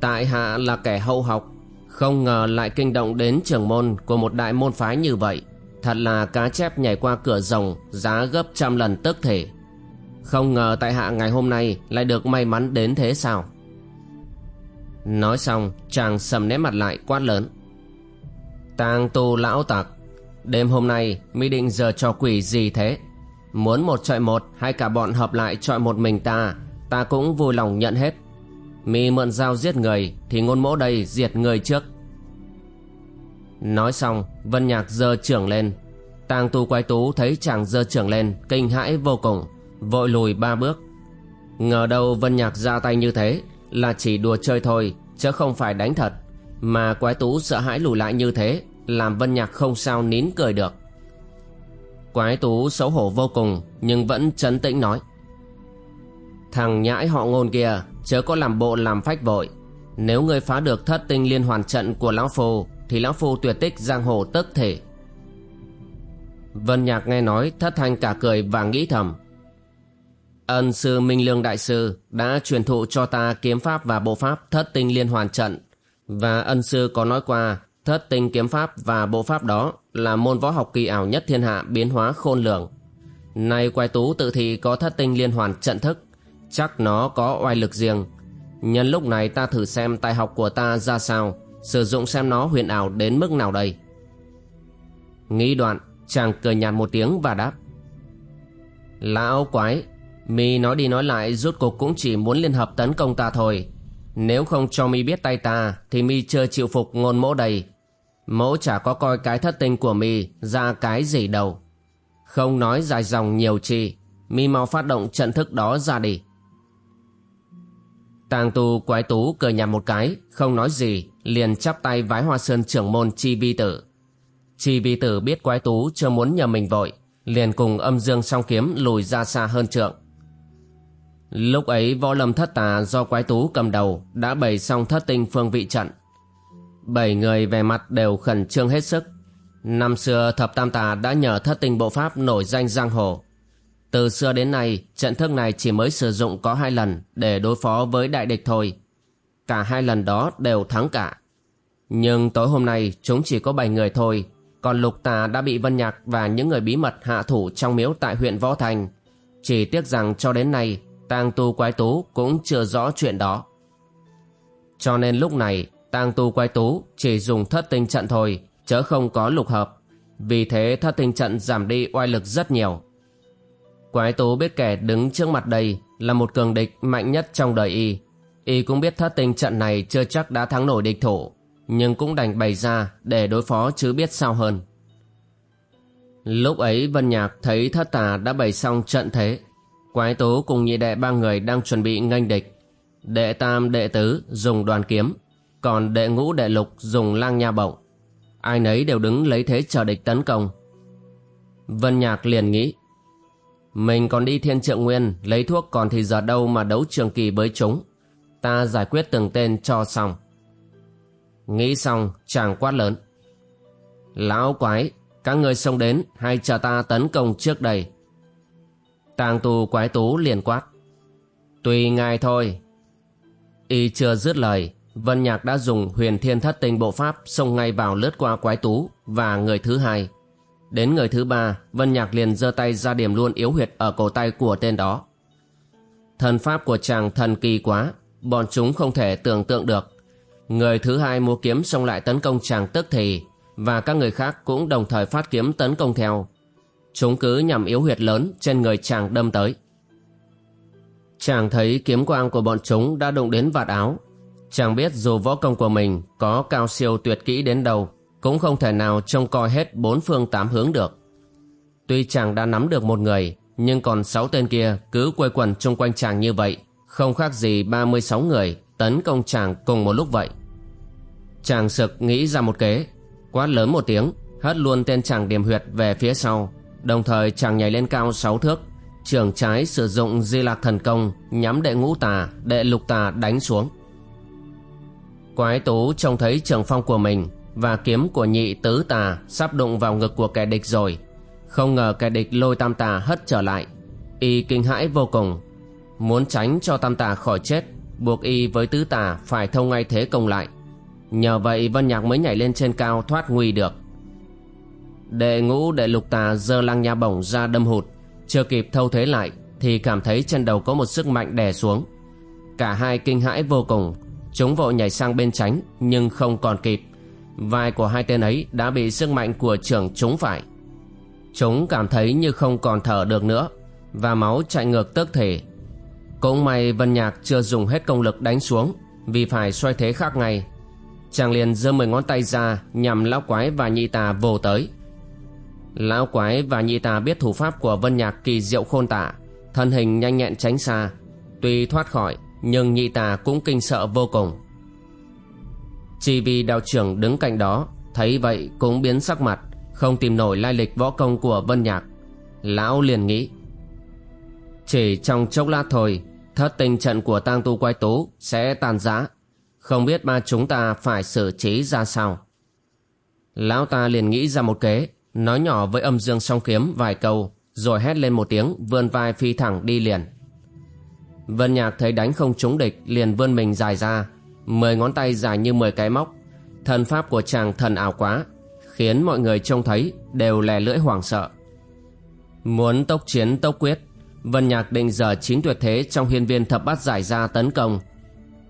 Tại hạ là kẻ hậu học, Không ngờ lại kinh động đến trưởng môn Của một đại môn phái như vậy. Thật là cá chép nhảy qua cửa rồng, Giá gấp trăm lần tức thể Không ngờ tại hạ ngày hôm nay Lại được may mắn đến thế sao? Nói xong, chàng sầm nét mặt lại quát lớn. Tang tu lão tặc, Đêm hôm nay mi định giờ trò quỷ gì thế? Muốn một trọi một hay cả bọn hợp lại trọi một mình ta Ta cũng vui lòng nhận hết. Mi mượn dao giết người Thì ngôn mỗ đây diệt người trước. Nói xong, Vân Nhạc giơ trưởng lên. Tang tu quái tú thấy chàng giơ trưởng lên, Kinh hãi vô cùng, Vội lùi ba bước. Ngờ đâu Vân Nhạc ra tay như thế là chỉ đùa chơi thôi, Chứ không phải đánh thật. Mà quái tú sợ hãi lùi lại như thế, Làm Vân Nhạc không sao nín cười được. Quái tú xấu hổ vô cùng, Nhưng vẫn trấn tĩnh nói. Thằng nhãi họ ngôn kia, Chớ có làm bộ làm phách vội. Nếu ngươi phá được thất tinh liên hoàn trận của Lão Phu, Thì Lão Phu tuyệt tích giang hồ tức thể Vân Nhạc nghe nói, thất thanh cả cười và nghĩ thầm. Ân sư Minh Lương Đại Sư đã truyền thụ cho ta kiếm pháp và bộ pháp thất tinh liên hoàn trận và ân sư có nói qua, thất tinh kiếm pháp và bộ pháp đó là môn võ học kỳ ảo nhất thiên hạ biến hóa khôn lường. Nay quay tú tự thị có thất tinh liên hoàn trận thức, chắc nó có oai lực riêng. Nhân lúc này ta thử xem tài học của ta ra sao, sử dụng xem nó huyền ảo đến mức nào đây. Nghĩ đoạn, chàng cười nhạt một tiếng và đáp Lão quái Mi nói đi nói lại rút cuộc cũng chỉ muốn liên hợp tấn công ta thôi. Nếu không cho Mi biết tay ta thì Mi chưa chịu phục ngôn mẫu đầy. Mẫu chả có coi cái thất tinh của Mi ra cái gì đâu. Không nói dài dòng nhiều chi. Mi mau phát động trận thức đó ra đi. Tàng tu quái tú cười nhạt một cái, không nói gì, liền chắp tay vái hoa sơn trưởng môn chi vi tử. Chi vi tử biết quái tú chưa muốn nhờ mình vội, liền cùng âm dương song kiếm lùi ra xa hơn trượng. Lúc ấy, võ lâm thất tà do quái tú cầm đầu đã bày xong thất tinh phương vị trận. Bảy người về mặt đều khẩn trương hết sức. Năm xưa, thập tam tà đã nhờ thất tinh bộ pháp nổi danh giang hồ. Từ xưa đến nay, trận thức này chỉ mới sử dụng có hai lần để đối phó với đại địch thôi. Cả hai lần đó đều thắng cả. Nhưng tối hôm nay, chúng chỉ có bảy người thôi. Còn lục tà đã bị Vân Nhạc và những người bí mật hạ thủ trong miếu tại huyện Võ Thành. Chỉ tiếc rằng cho đến nay tang tu quái tú cũng chưa rõ chuyện đó. Cho nên lúc này tang tu quái tú chỉ dùng thất tinh trận thôi chớ không có lục hợp. Vì thế thất tinh trận giảm đi oai lực rất nhiều. Quái tú biết kẻ đứng trước mặt đây là một cường địch mạnh nhất trong đời y. Y cũng biết thất tinh trận này chưa chắc đã thắng nổi địch thủ, nhưng cũng đành bày ra để đối phó chứ biết sao hơn. Lúc ấy Vân Nhạc thấy thất tà đã bày xong trận thế, Quái tố cùng nhị đệ ba người đang chuẩn bị nghênh địch. Đệ tam đệ tứ dùng đoàn kiếm, còn đệ ngũ đệ lục dùng lang nha bổng. Ai nấy đều đứng lấy thế chờ địch tấn công. Vân Nhạc liền nghĩ, mình còn đi thiên trượng nguyên lấy thuốc còn thì giờ đâu mà đấu trường kỳ với chúng. Ta giải quyết từng tên cho xong. Nghĩ xong chàng quát lớn. Lão quái, các người xông đến hay chờ ta tấn công trước đây? Tàng tù quái tú liền quát. Tùy ngài thôi. Y chưa dứt lời, Vân Nhạc đã dùng huyền thiên thất tinh bộ pháp xông ngay vào lướt qua quái tú và người thứ hai. Đến người thứ ba, Vân Nhạc liền giơ tay ra điểm luôn yếu huyệt ở cổ tay của tên đó. Thần pháp của chàng thần kỳ quá, bọn chúng không thể tưởng tượng được. Người thứ hai mua kiếm xông lại tấn công chàng tức thì, và các người khác cũng đồng thời phát kiếm tấn công theo. Chúng cứ nhằm yếu huyệt lớn trên người chàng đâm tới. Chàng thấy kiếm quang của bọn chúng đã đụng đến vạt áo. Chàng biết dù võ công của mình có cao siêu tuyệt kỹ đến đâu, cũng không thể nào trông coi hết bốn phương tám hướng được. Tuy chàng đã nắm được một người, nhưng còn sáu tên kia cứ quây quần chung quanh chàng như vậy, không khác gì 36 người tấn công chàng cùng một lúc vậy. Chàng sực nghĩ ra một kế, quát lớn một tiếng, hất luôn tên chàng điểm huyệt về phía sau, đồng thời chàng nhảy lên cao sáu thước, trường trái sử dụng di lạc thần công nhắm đệ ngũ tà, đệ lục tà đánh xuống. Quái tú trông thấy trường phong của mình và kiếm của nhị tứ tà sắp đụng vào ngực của kẻ địch rồi. Không ngờ kẻ địch lôi tam tà hất trở lại. Y kinh hãi vô cùng. Muốn tránh cho tam tà khỏi chết, buộc y với tứ tà phải thông ngay thế công lại. Nhờ vậy Vân Nhạc mới nhảy lên trên cao thoát nguy được. Đệ ngũ đệ lục tà giơ lăng nha bổng ra đâm hụt, chưa kịp thâu thế lại thì cảm thấy trên đầu có một sức mạnh đè xuống. Cả hai kinh hãi vô cùng, chúng vội nhảy sang bên tránh nhưng không còn kịp vai của hai tên ấy đã bị sức mạnh của trưởng chúng phải. Chúng cảm thấy như không còn thở được nữa và máu chạy ngược tức thể. Cũng may Vân Nhạc chưa dùng hết công lực đánh xuống vì phải xoay thế khác ngay. Chàng liền giơ mười ngón tay ra nhằm lão quái và nhị tà vồ tới. Lão quái và nhị tà biết thủ pháp của Vân Nhạc kỳ diệu khôn tả, thân hình nhanh nhẹn tránh xa. Tuy thoát khỏi nhưng nhị tà cũng kinh sợ vô cùng. Chỉ vì đạo trưởng đứng cạnh đó Thấy vậy cũng biến sắc mặt Không tìm nổi lai lịch võ công của Vân Nhạc. Lão liền nghĩ Chỉ trong chốc lát thôi Thất tình trận của tang tu quay tố Sẽ tàn giã Không biết ba chúng ta phải xử trí ra sao? Lão ta liền nghĩ ra một kế. Nói nhỏ với âm dương song kiếm vài câu, Rồi hét lên một tiếng, Vươn vai phi thẳng đi liền. Vân Nhạc thấy đánh không trúng địch, Liền vươn mình dài ra, mười ngón tay dài như mười cái móc. Thân pháp của chàng thần ảo quá, khiến mọi người trông thấy đều lè lưỡi hoảng sợ. Muốn tốc chiến tốc quyết, vân nhạc định giờ chín tuyệt thế trong hiên viên thập bát giải ra tấn công.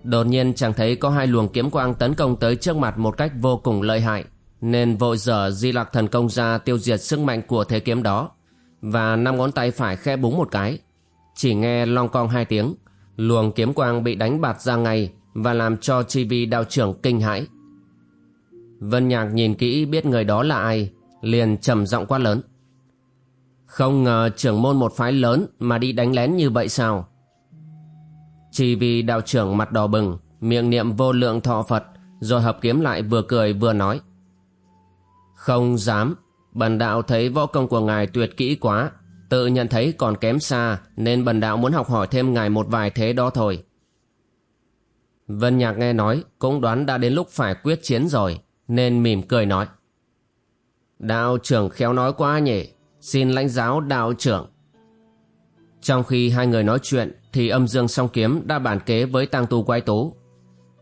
Đột nhiên chàng thấy có hai luồng kiếm quang tấn công tới trước mặt một cách vô cùng lợi hại nên vội dở di lạc thần công ra tiêu diệt sức mạnh của thế kiếm đó và năm ngón tay phải khe búng một cái chỉ nghe long cong hai tiếng luồng kiếm quang bị đánh bạt ra ngay và làm cho chi vi đạo trưởng kinh hãi. Vân Nhạc nhìn kỹ biết người đó là ai, liền trầm giọng quát lớn. Không ngờ trưởng môn một phái lớn mà đi đánh lén như vậy sao? Chỉ vì đạo trưởng mặt đỏ bừng, miệng niệm vô lượng thọ Phật, rồi hợp kiếm lại vừa cười vừa nói. Không dám, bần đạo thấy võ công của ngài tuyệt kỹ quá, tự nhận thấy còn kém xa nên bần đạo muốn học hỏi thêm ngài một vài thế đó thôi. Vân Nhạc nghe nói cũng đoán đã đến lúc phải quyết chiến rồi, nên mỉm cười nói. Đạo trưởng khéo nói quá nhỉ, xin lãnh giáo đạo trưởng. Trong khi hai người nói chuyện thì âm dương song kiếm đã bàn kế với tăng tu quái tú.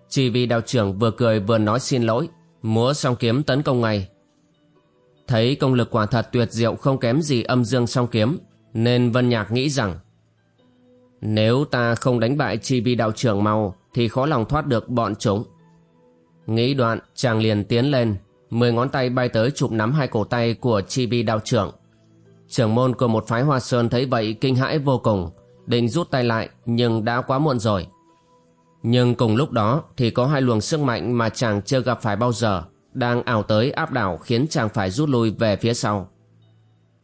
Chỉ vì đạo trưởng vừa cười vừa nói xin lỗi, múa song kiếm tấn công ngay. Thấy công lực quả thật tuyệt diệu không kém gì âm dương song kiếm, nên Vân Nhạc nghĩ rằng nếu ta không đánh bại chi vi đạo trưởng mau thì khó lòng thoát được bọn chúng. Nghĩ đoạn, chàng liền tiến lên, mười ngón tay bay tới chụp nắm hai cổ tay của chi vi đạo trưởng. Trưởng môn của một phái hoa sơn thấy vậy kinh hãi vô cùng, định rút tay lại nhưng đã quá muộn rồi. Nhưng cùng lúc đó thì có hai luồng sức mạnh mà chàng chưa gặp phải bao giờ, đang ảo tới áp đảo khiến chàng phải rút lui về phía sau.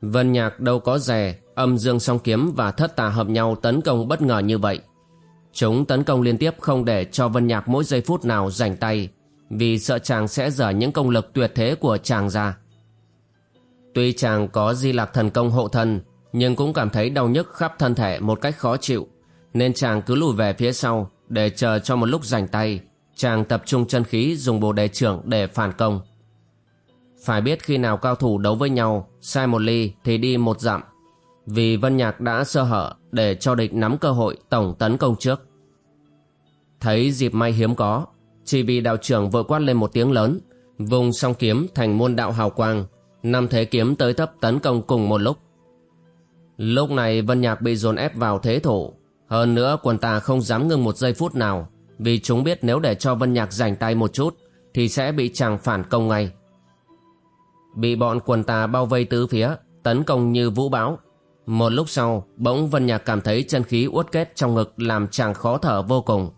Vân Nhạc đâu có rè, âm dương song kiếm và thất tà hợp nhau tấn công bất ngờ như vậy. Chúng tấn công liên tiếp không để cho Vân Nhạc mỗi giây phút nào rảnh tay, vì sợ chàng sẽ dở những công lực tuyệt thế của chàng ra. Tuy chàng có di lạc thần công hộ thân, nhưng cũng cảm thấy đau nhức khắp thân thể một cách khó chịu, nên chàng cứ lùi về phía sau để chờ cho một lúc rảnh tay, chàng tập trung chân khí dùng bồ đề trưởng để phản công. Phải biết khi nào cao thủ đấu với nhau, sai một ly thì đi một dặm, vì Vân Nhạc đã sơ hở để cho địch nắm cơ hội tổng tấn công trước. Thấy dịp may hiếm có, chỉ vì đạo trưởng vội quát lên một tiếng lớn, vùng song kiếm thành môn đạo hào quang, năm thế kiếm tới thấp tấn công cùng một lúc. Lúc này Vân Nhạc bị dồn ép vào thế thủ, hơn nữa quần tà không dám ngưng một giây phút nào, vì chúng biết nếu để cho Vân Nhạc giành tay một chút, thì sẽ bị chàng phản công ngay. Bị bọn quần tà bao vây tứ phía, tấn công như vũ bão. Một lúc sau, bỗng Vân Nhạc cảm thấy chân khí uất kết trong ngực làm chàng khó thở vô cùng.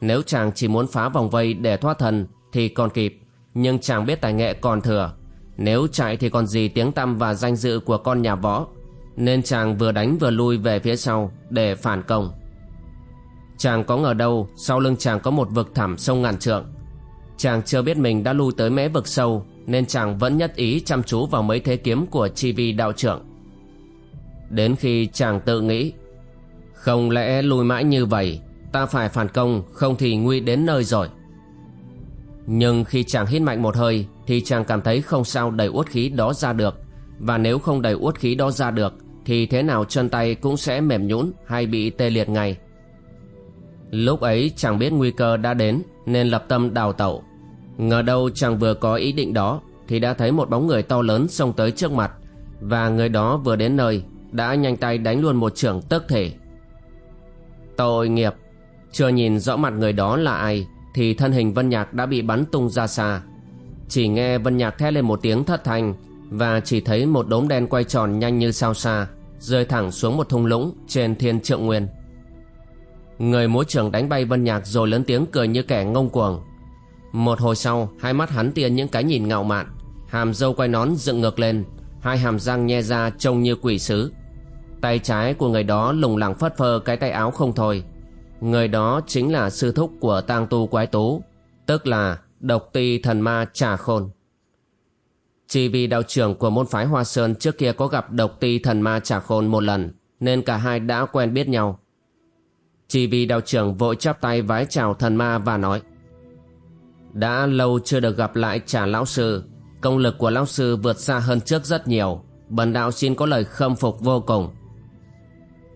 Nếu chàng chỉ muốn phá vòng vây để thoát thân thì còn kịp, nhưng chàng biết tài nghệ còn thừa. Nếu chạy thì còn gì tiếng tăm và danh dự của con nhà võ, nên chàng vừa đánh vừa lui về phía sau để phản công. Chàng có ngờ đâu sau lưng chàng có một vực thẳm sông ngàn trượng. Chàng chưa biết mình đã lui tới mé vực sâu, nên chàng vẫn nhất ý chăm chú vào mấy thế kiếm của chi vi đạo trưởng. Đến khi chàng tự nghĩ, Không lẽ lùi mãi như vậy, Ta phải phản công, Không thì nguy đến nơi rồi Nhưng khi chàng hít mạnh một hơi, Thì chàng cảm thấy không sao đẩy uất khí đó ra được Và nếu không đẩy uất khí đó ra được, Thì thế nào chân tay cũng sẽ mềm nhũn Hay bị tê liệt ngay Lúc ấy chàng biết nguy cơ đã đến, Nên lập tâm đào tẩu. Ngờ đâu chàng vừa có ý định đó, Thì đã thấy một bóng người to lớn xông tới trước mặt, Và người đó vừa đến nơi, Đã nhanh tay đánh luôn một trưởng tức thể. Tội nghiệp! Chưa nhìn rõ mặt người đó là ai, Thì thân hình Vân Nhạc đã bị bắn tung ra xa. Chỉ nghe Vân Nhạc thét lên một tiếng thất thanh, Và chỉ thấy một đốm đen quay tròn nhanh như sao xa Rơi thẳng xuống một thung lũng trên thiên trượng nguyên. Người múa trưởng đánh bay Vân Nhạc rồi lớn tiếng cười như kẻ ngông cuồng. Một hồi sau, hai mắt hắn tiên những cái nhìn ngạo mạn. Hàm dâu quay nón dựng ngược lên, Hai hàm răng nhe ra trông như quỷ sứ. Tay trái của người đó lùng lẳng phất phơ cái tay áo không thôi. Người đó chính là sư thúc của tang tu quái tú, Tức là độc ti thần ma trà khôn. Chỉ vì đạo trưởng của môn phái Hoa Sơn trước kia có gặp độc ti thần ma trà khôn một lần, Nên cả hai đã quen biết nhau. Chỉ vì đạo trưởng vội chắp tay vái chào thần ma và nói, đã lâu chưa được gặp lại trả lão sư. Công lực của lão sư vượt xa hơn trước rất nhiều. Bần đạo xin có lời khâm phục vô cùng.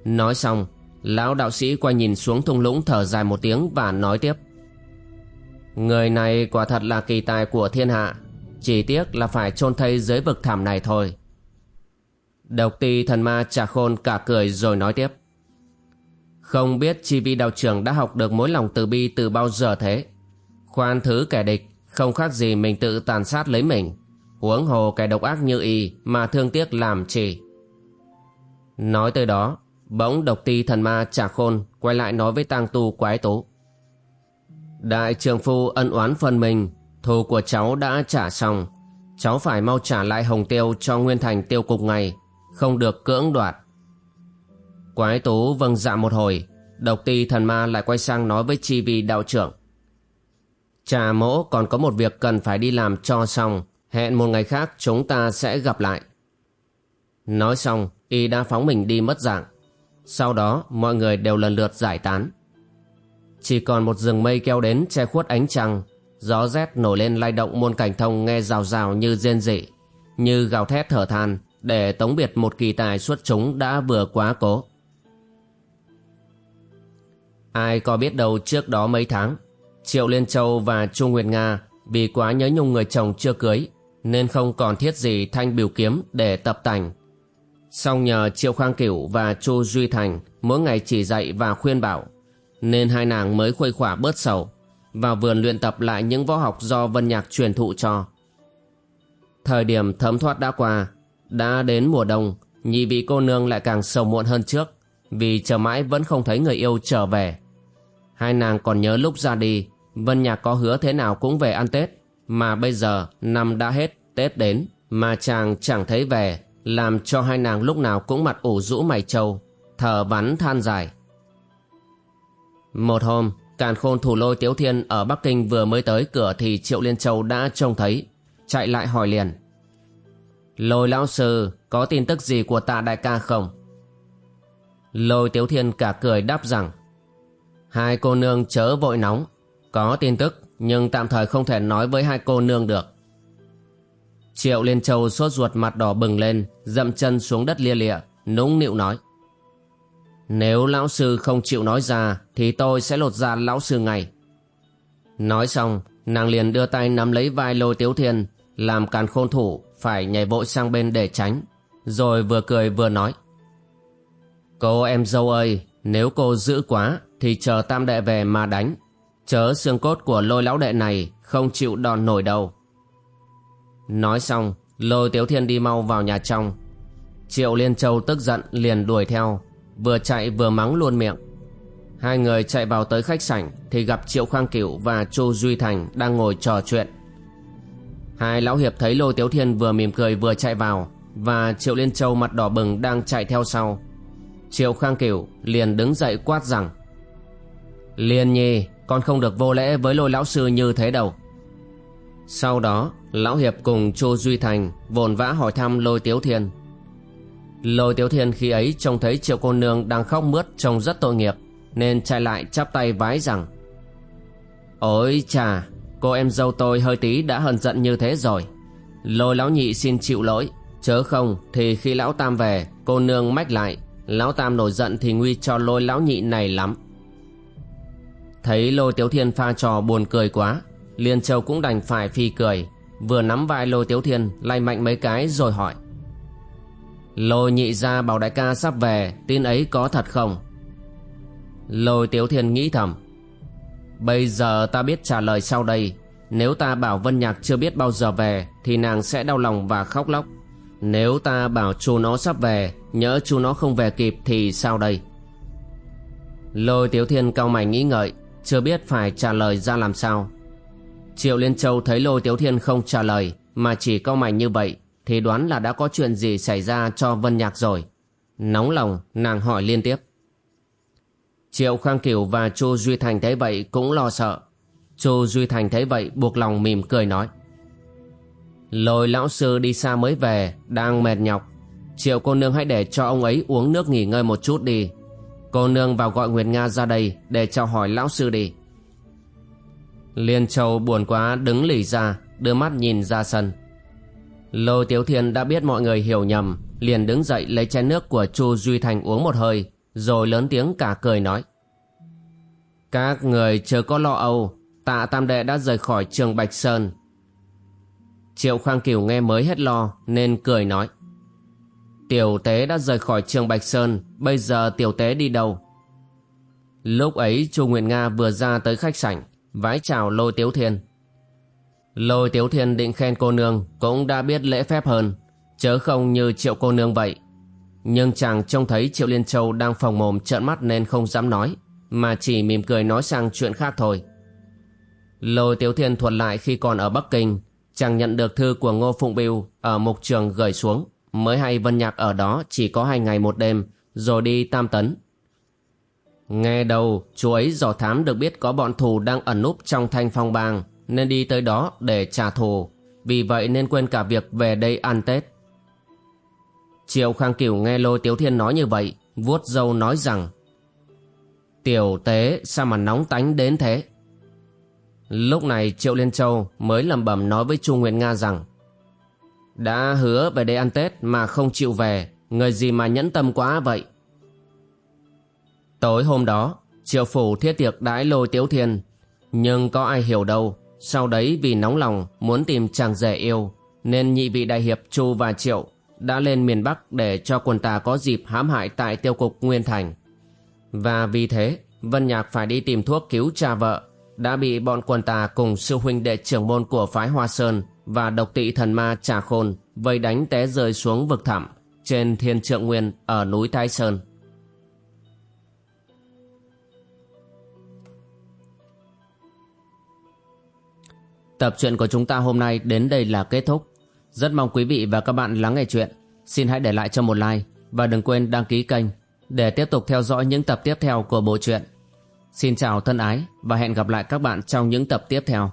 Nói xong, Lão đạo sĩ quay nhìn xuống thung lũng thở dài một tiếng và nói tiếp, Người này quả thật là kỳ tài của thiên hạ. Chỉ tiếc là phải chôn thây dưới vực thảm này thôi. Độc ti thần ma trà khôn cả cười rồi nói tiếp không biết chi vi đạo trưởng đã học được mối lòng từ bi từ bao giờ thế? Khoan thứ kẻ địch, Không khác gì mình tự tàn sát lấy mình. Huống hồ kẻ độc ác như y Mà thương tiếc làm chỉ Nói tới đó, Bỗng độc ti thần ma trả khôn Quay lại nói với tang tu quái tố. Đại trường phu ân oán phân mình, Thù của cháu đã trả xong. Cháu phải mau trả lại hồng tiêu Cho Nguyên Thành tiêu cục ngày Không được cưỡng đoạt. Quái tú vâng dạ một hồi Độc ti thần ma lại quay sang nói với chi vi đạo trưởng Trà mỗ còn có một việc cần phải đi làm cho xong, hẹn một ngày khác chúng ta sẽ gặp lại. Nói xong, y đã phóng mình đi mất dạng. Sau đó, mọi người đều lần lượt giải tán. Chỉ còn một rừng mây keo đến che khuất ánh trăng, gió rét nổi lên lay động muôn cảnh thông nghe rào rào như rên rỉ, như gào thét thở than để tống biệt một kỳ tài xuất chúng đã vừa quá cố. Ai có biết đâu trước đó mấy tháng, Triệu Liên Châu và Chu Nguyệt Nga vì quá nhớ nhung người chồng chưa cưới nên không còn thiết gì thanh biểu kiếm để tập tành. Song nhờ Triệu Khang Cửu và Chu Duy Thành mỗi ngày chỉ dạy và khuyên bảo nên hai nàng mới khuây khỏa bớt sầu và vườn luyện tập lại những võ học do Vân Nhạc truyền thụ cho. Thời điểm thấm thoát đã qua, đã đến mùa đông, nhị vị cô nương lại càng sầu muộn hơn trước vì chờ mãi vẫn không thấy người yêu trở về. Hai nàng còn nhớ lúc ra đi Vân Nhạc có hứa thế nào cũng về ăn Tết Mà bây giờ năm đã hết Tết đến Mà chàng chẳng thấy về Làm cho hai nàng lúc nào cũng mặt ủ rũ mày trâu Thở vắn than dài Một hôm Càn khôn thủ lôi Tiếu Thiên ở Bắc Kinh vừa mới tới cửa thì Triệu Liên Châu đã trông thấy, chạy lại hỏi liền. Lôi lão sư, có tin tức gì của tạ đại ca không? Lôi Tiếu Thiên cả cười đáp rằng, hai cô nương chớ vội nóng, có tin tức nhưng tạm thời không thể nói với hai cô nương được. Triệu Liên Châu sốt ruột mặt đỏ bừng lên, dậm chân xuống đất lia lịa, nũng nịu nói. Nếu lão sư không chịu nói ra thì tôi sẽ lột ra lão sư ngay. Nói xong, nàng liền đưa tay nắm lấy vai lôi tiếu thiên, làm càn khôn thủ, phải nhảy vội sang bên để tránh, rồi vừa cười vừa nói. Cô em dâu ơi, nếu cô giữ quá thì chờ tam đệ về mà đánh. Chớ xương cốt của lôi lão đệ này không chịu đòn nổi đâu. Nói xong, lôi Tiếu Thiên đi mau vào nhà trong. Triệu Liên Châu tức giận liền đuổi theo, vừa chạy vừa mắng luôn miệng. Hai người chạy vào tới khách sảnh thì gặp Triệu Khang Cửu và Chu Duy Thành đang ngồi trò chuyện. Hai lão hiệp thấy Lôi Tiếu Thiên vừa mỉm cười vừa chạy vào và Triệu Liên Châu mặt đỏ bừng đang chạy theo sau. Triệu Khang Cửu liền đứng dậy quát rằng Liên nhi, con không được vô lễ với lôi lão sư như thế đâu. Sau đó, lão hiệp cùng Chu Duy Thành vồn vã hỏi thăm Lôi Tiếu Thiên. Lôi Tiếu Thiên khi ấy trông thấy Triệu cô nương đang khóc mướt trông rất tội nghiệp, nên chạy lại chắp tay vái rằng Ôi chà, cô em dâu tôi hơi tí đã hờn giận như thế rồi. Lôi lão nhị xin chịu lỗi, chớ không thì khi lão tam về, cô nương mách lại, lão tam nổi giận thì nguy cho lôi lão nhị này lắm. Thấy lôi tiếu thiên pha trò buồn cười quá, Liên Châu cũng đành phải phi cười, vừa nắm vai lôi tiếu thiên lay mạnh mấy cái rồi hỏi. Lôi nhị ra bảo đại ca sắp về, tin ấy có thật không? Lôi tiếu thiên nghĩ thầm. Bây giờ ta biết trả lời sau đây, nếu ta bảo Vân Nhạc chưa biết bao giờ về thì nàng sẽ đau lòng và khóc lóc. Nếu ta bảo chú nó sắp về, nhớ chú nó không về kịp thì sao đây? Lôi tiếu thiên cao mày nghĩ ngợi, chưa biết phải trả lời ra làm sao. Triệu Liên Châu thấy Lôi Tiếu Thiên không trả lời mà chỉ cau mày như vậy thì đoán là đã có chuyện gì xảy ra cho Vân Nhạc rồi. Nóng lòng nàng hỏi liên tiếp. Triệu Khang Kiều và Chu Duy Thành thấy vậy cũng lo sợ. Chu Duy Thành thấy vậy buộc lòng mỉm cười nói. Lôi lão sư đi xa mới về, đang mệt nhọc. Triệu cô nương hãy để cho ông ấy uống nước nghỉ ngơi một chút đi. Cô nương vào gọi Nguyệt Nga ra đây để chào hỏi lão sư đi. Liên Châu buồn quá đứng lì ra, đưa mắt nhìn ra sân. Lô Tiếu Thiên đã biết mọi người hiểu nhầm, liền đứng dậy lấy chén nước của Chu Duy Thành uống một hơi, rồi lớn tiếng cả cười nói. Các người chưa có lo âu, tạ tam đệ đã rời khỏi trường Bạch Sơn. Triệu Khang Kiều nghe mới hết lo, nên cười nói. Tiểu tế đã rời khỏi trường Bạch Sơn, bây giờ tiểu tế đi đâu? Lúc ấy Chu Nguyệt Nga vừa ra tới khách sảnh, vái chào Lôi Tiếu Thiên. Lôi Tiếu Thiên định khen cô nương cũng đã biết lễ phép hơn, chớ không như triệu cô nương vậy. Nhưng chàng trông thấy Triệu Liên Châu đang phòng mồm trợn mắt nên không dám nói, mà chỉ mỉm cười nói sang chuyện khác thôi. Lôi Tiếu Thiên thuật lại khi còn ở Bắc Kinh, chàng nhận được thư của Ngô Phụng Biêu ở mục trường gửi xuống, mới hay Vân Nhạc ở đó chỉ có hai ngày một đêm, rồi đi Tam Tấn. Nghe đầu, chú ấy dò thám được biết có bọn thù đang ẩn núp trong thanh phong bang, nên đi tới đó để trả thù, vì vậy nên quên cả việc về đây ăn Tết. Triệu Khang Cửu nghe Lôi Tiếu Thiên nói như vậy, vuốt râu nói rằng Tiểu tế sao mà nóng tánh đến thế? Lúc này Triệu Liên Châu mới lẩm bẩm nói với Chu Nguyệt Nga rằng đã hứa về đây ăn Tết mà không chịu về, người gì mà nhẫn tâm quá vậy? Tối hôm đó, Triệu Phủ thiết tiệc đãi lôi Tiếu Thiên, nhưng có ai hiểu đâu, sau đấy vì nóng lòng muốn tìm chàng rể yêu, nên nhị vị đại hiệp Chu và Triệu đã lên miền Bắc để cho quần tà có dịp hãm hại tại tiêu cục Nguyên Thành. Và vì thế, Vân Nhạc phải đi tìm thuốc cứu cha vợ, đã bị bọn quần tà cùng sư huynh đệ trưởng môn của phái Hoa Sơn và độc tị thần ma Trà Khôn vây đánh té rơi xuống vực thẳm trên thiên trượng nguyên ở núi Thái Sơn. Tập truyện của chúng ta hôm nay đến đây là kết thúc. Rất mong quý vị và các bạn lắng nghe chuyện. Xin hãy để lại cho một like và đừng quên đăng ký kênh để tiếp tục theo dõi những tập tiếp theo của bộ truyện. Xin chào thân ái và hẹn gặp lại các bạn trong những tập tiếp theo.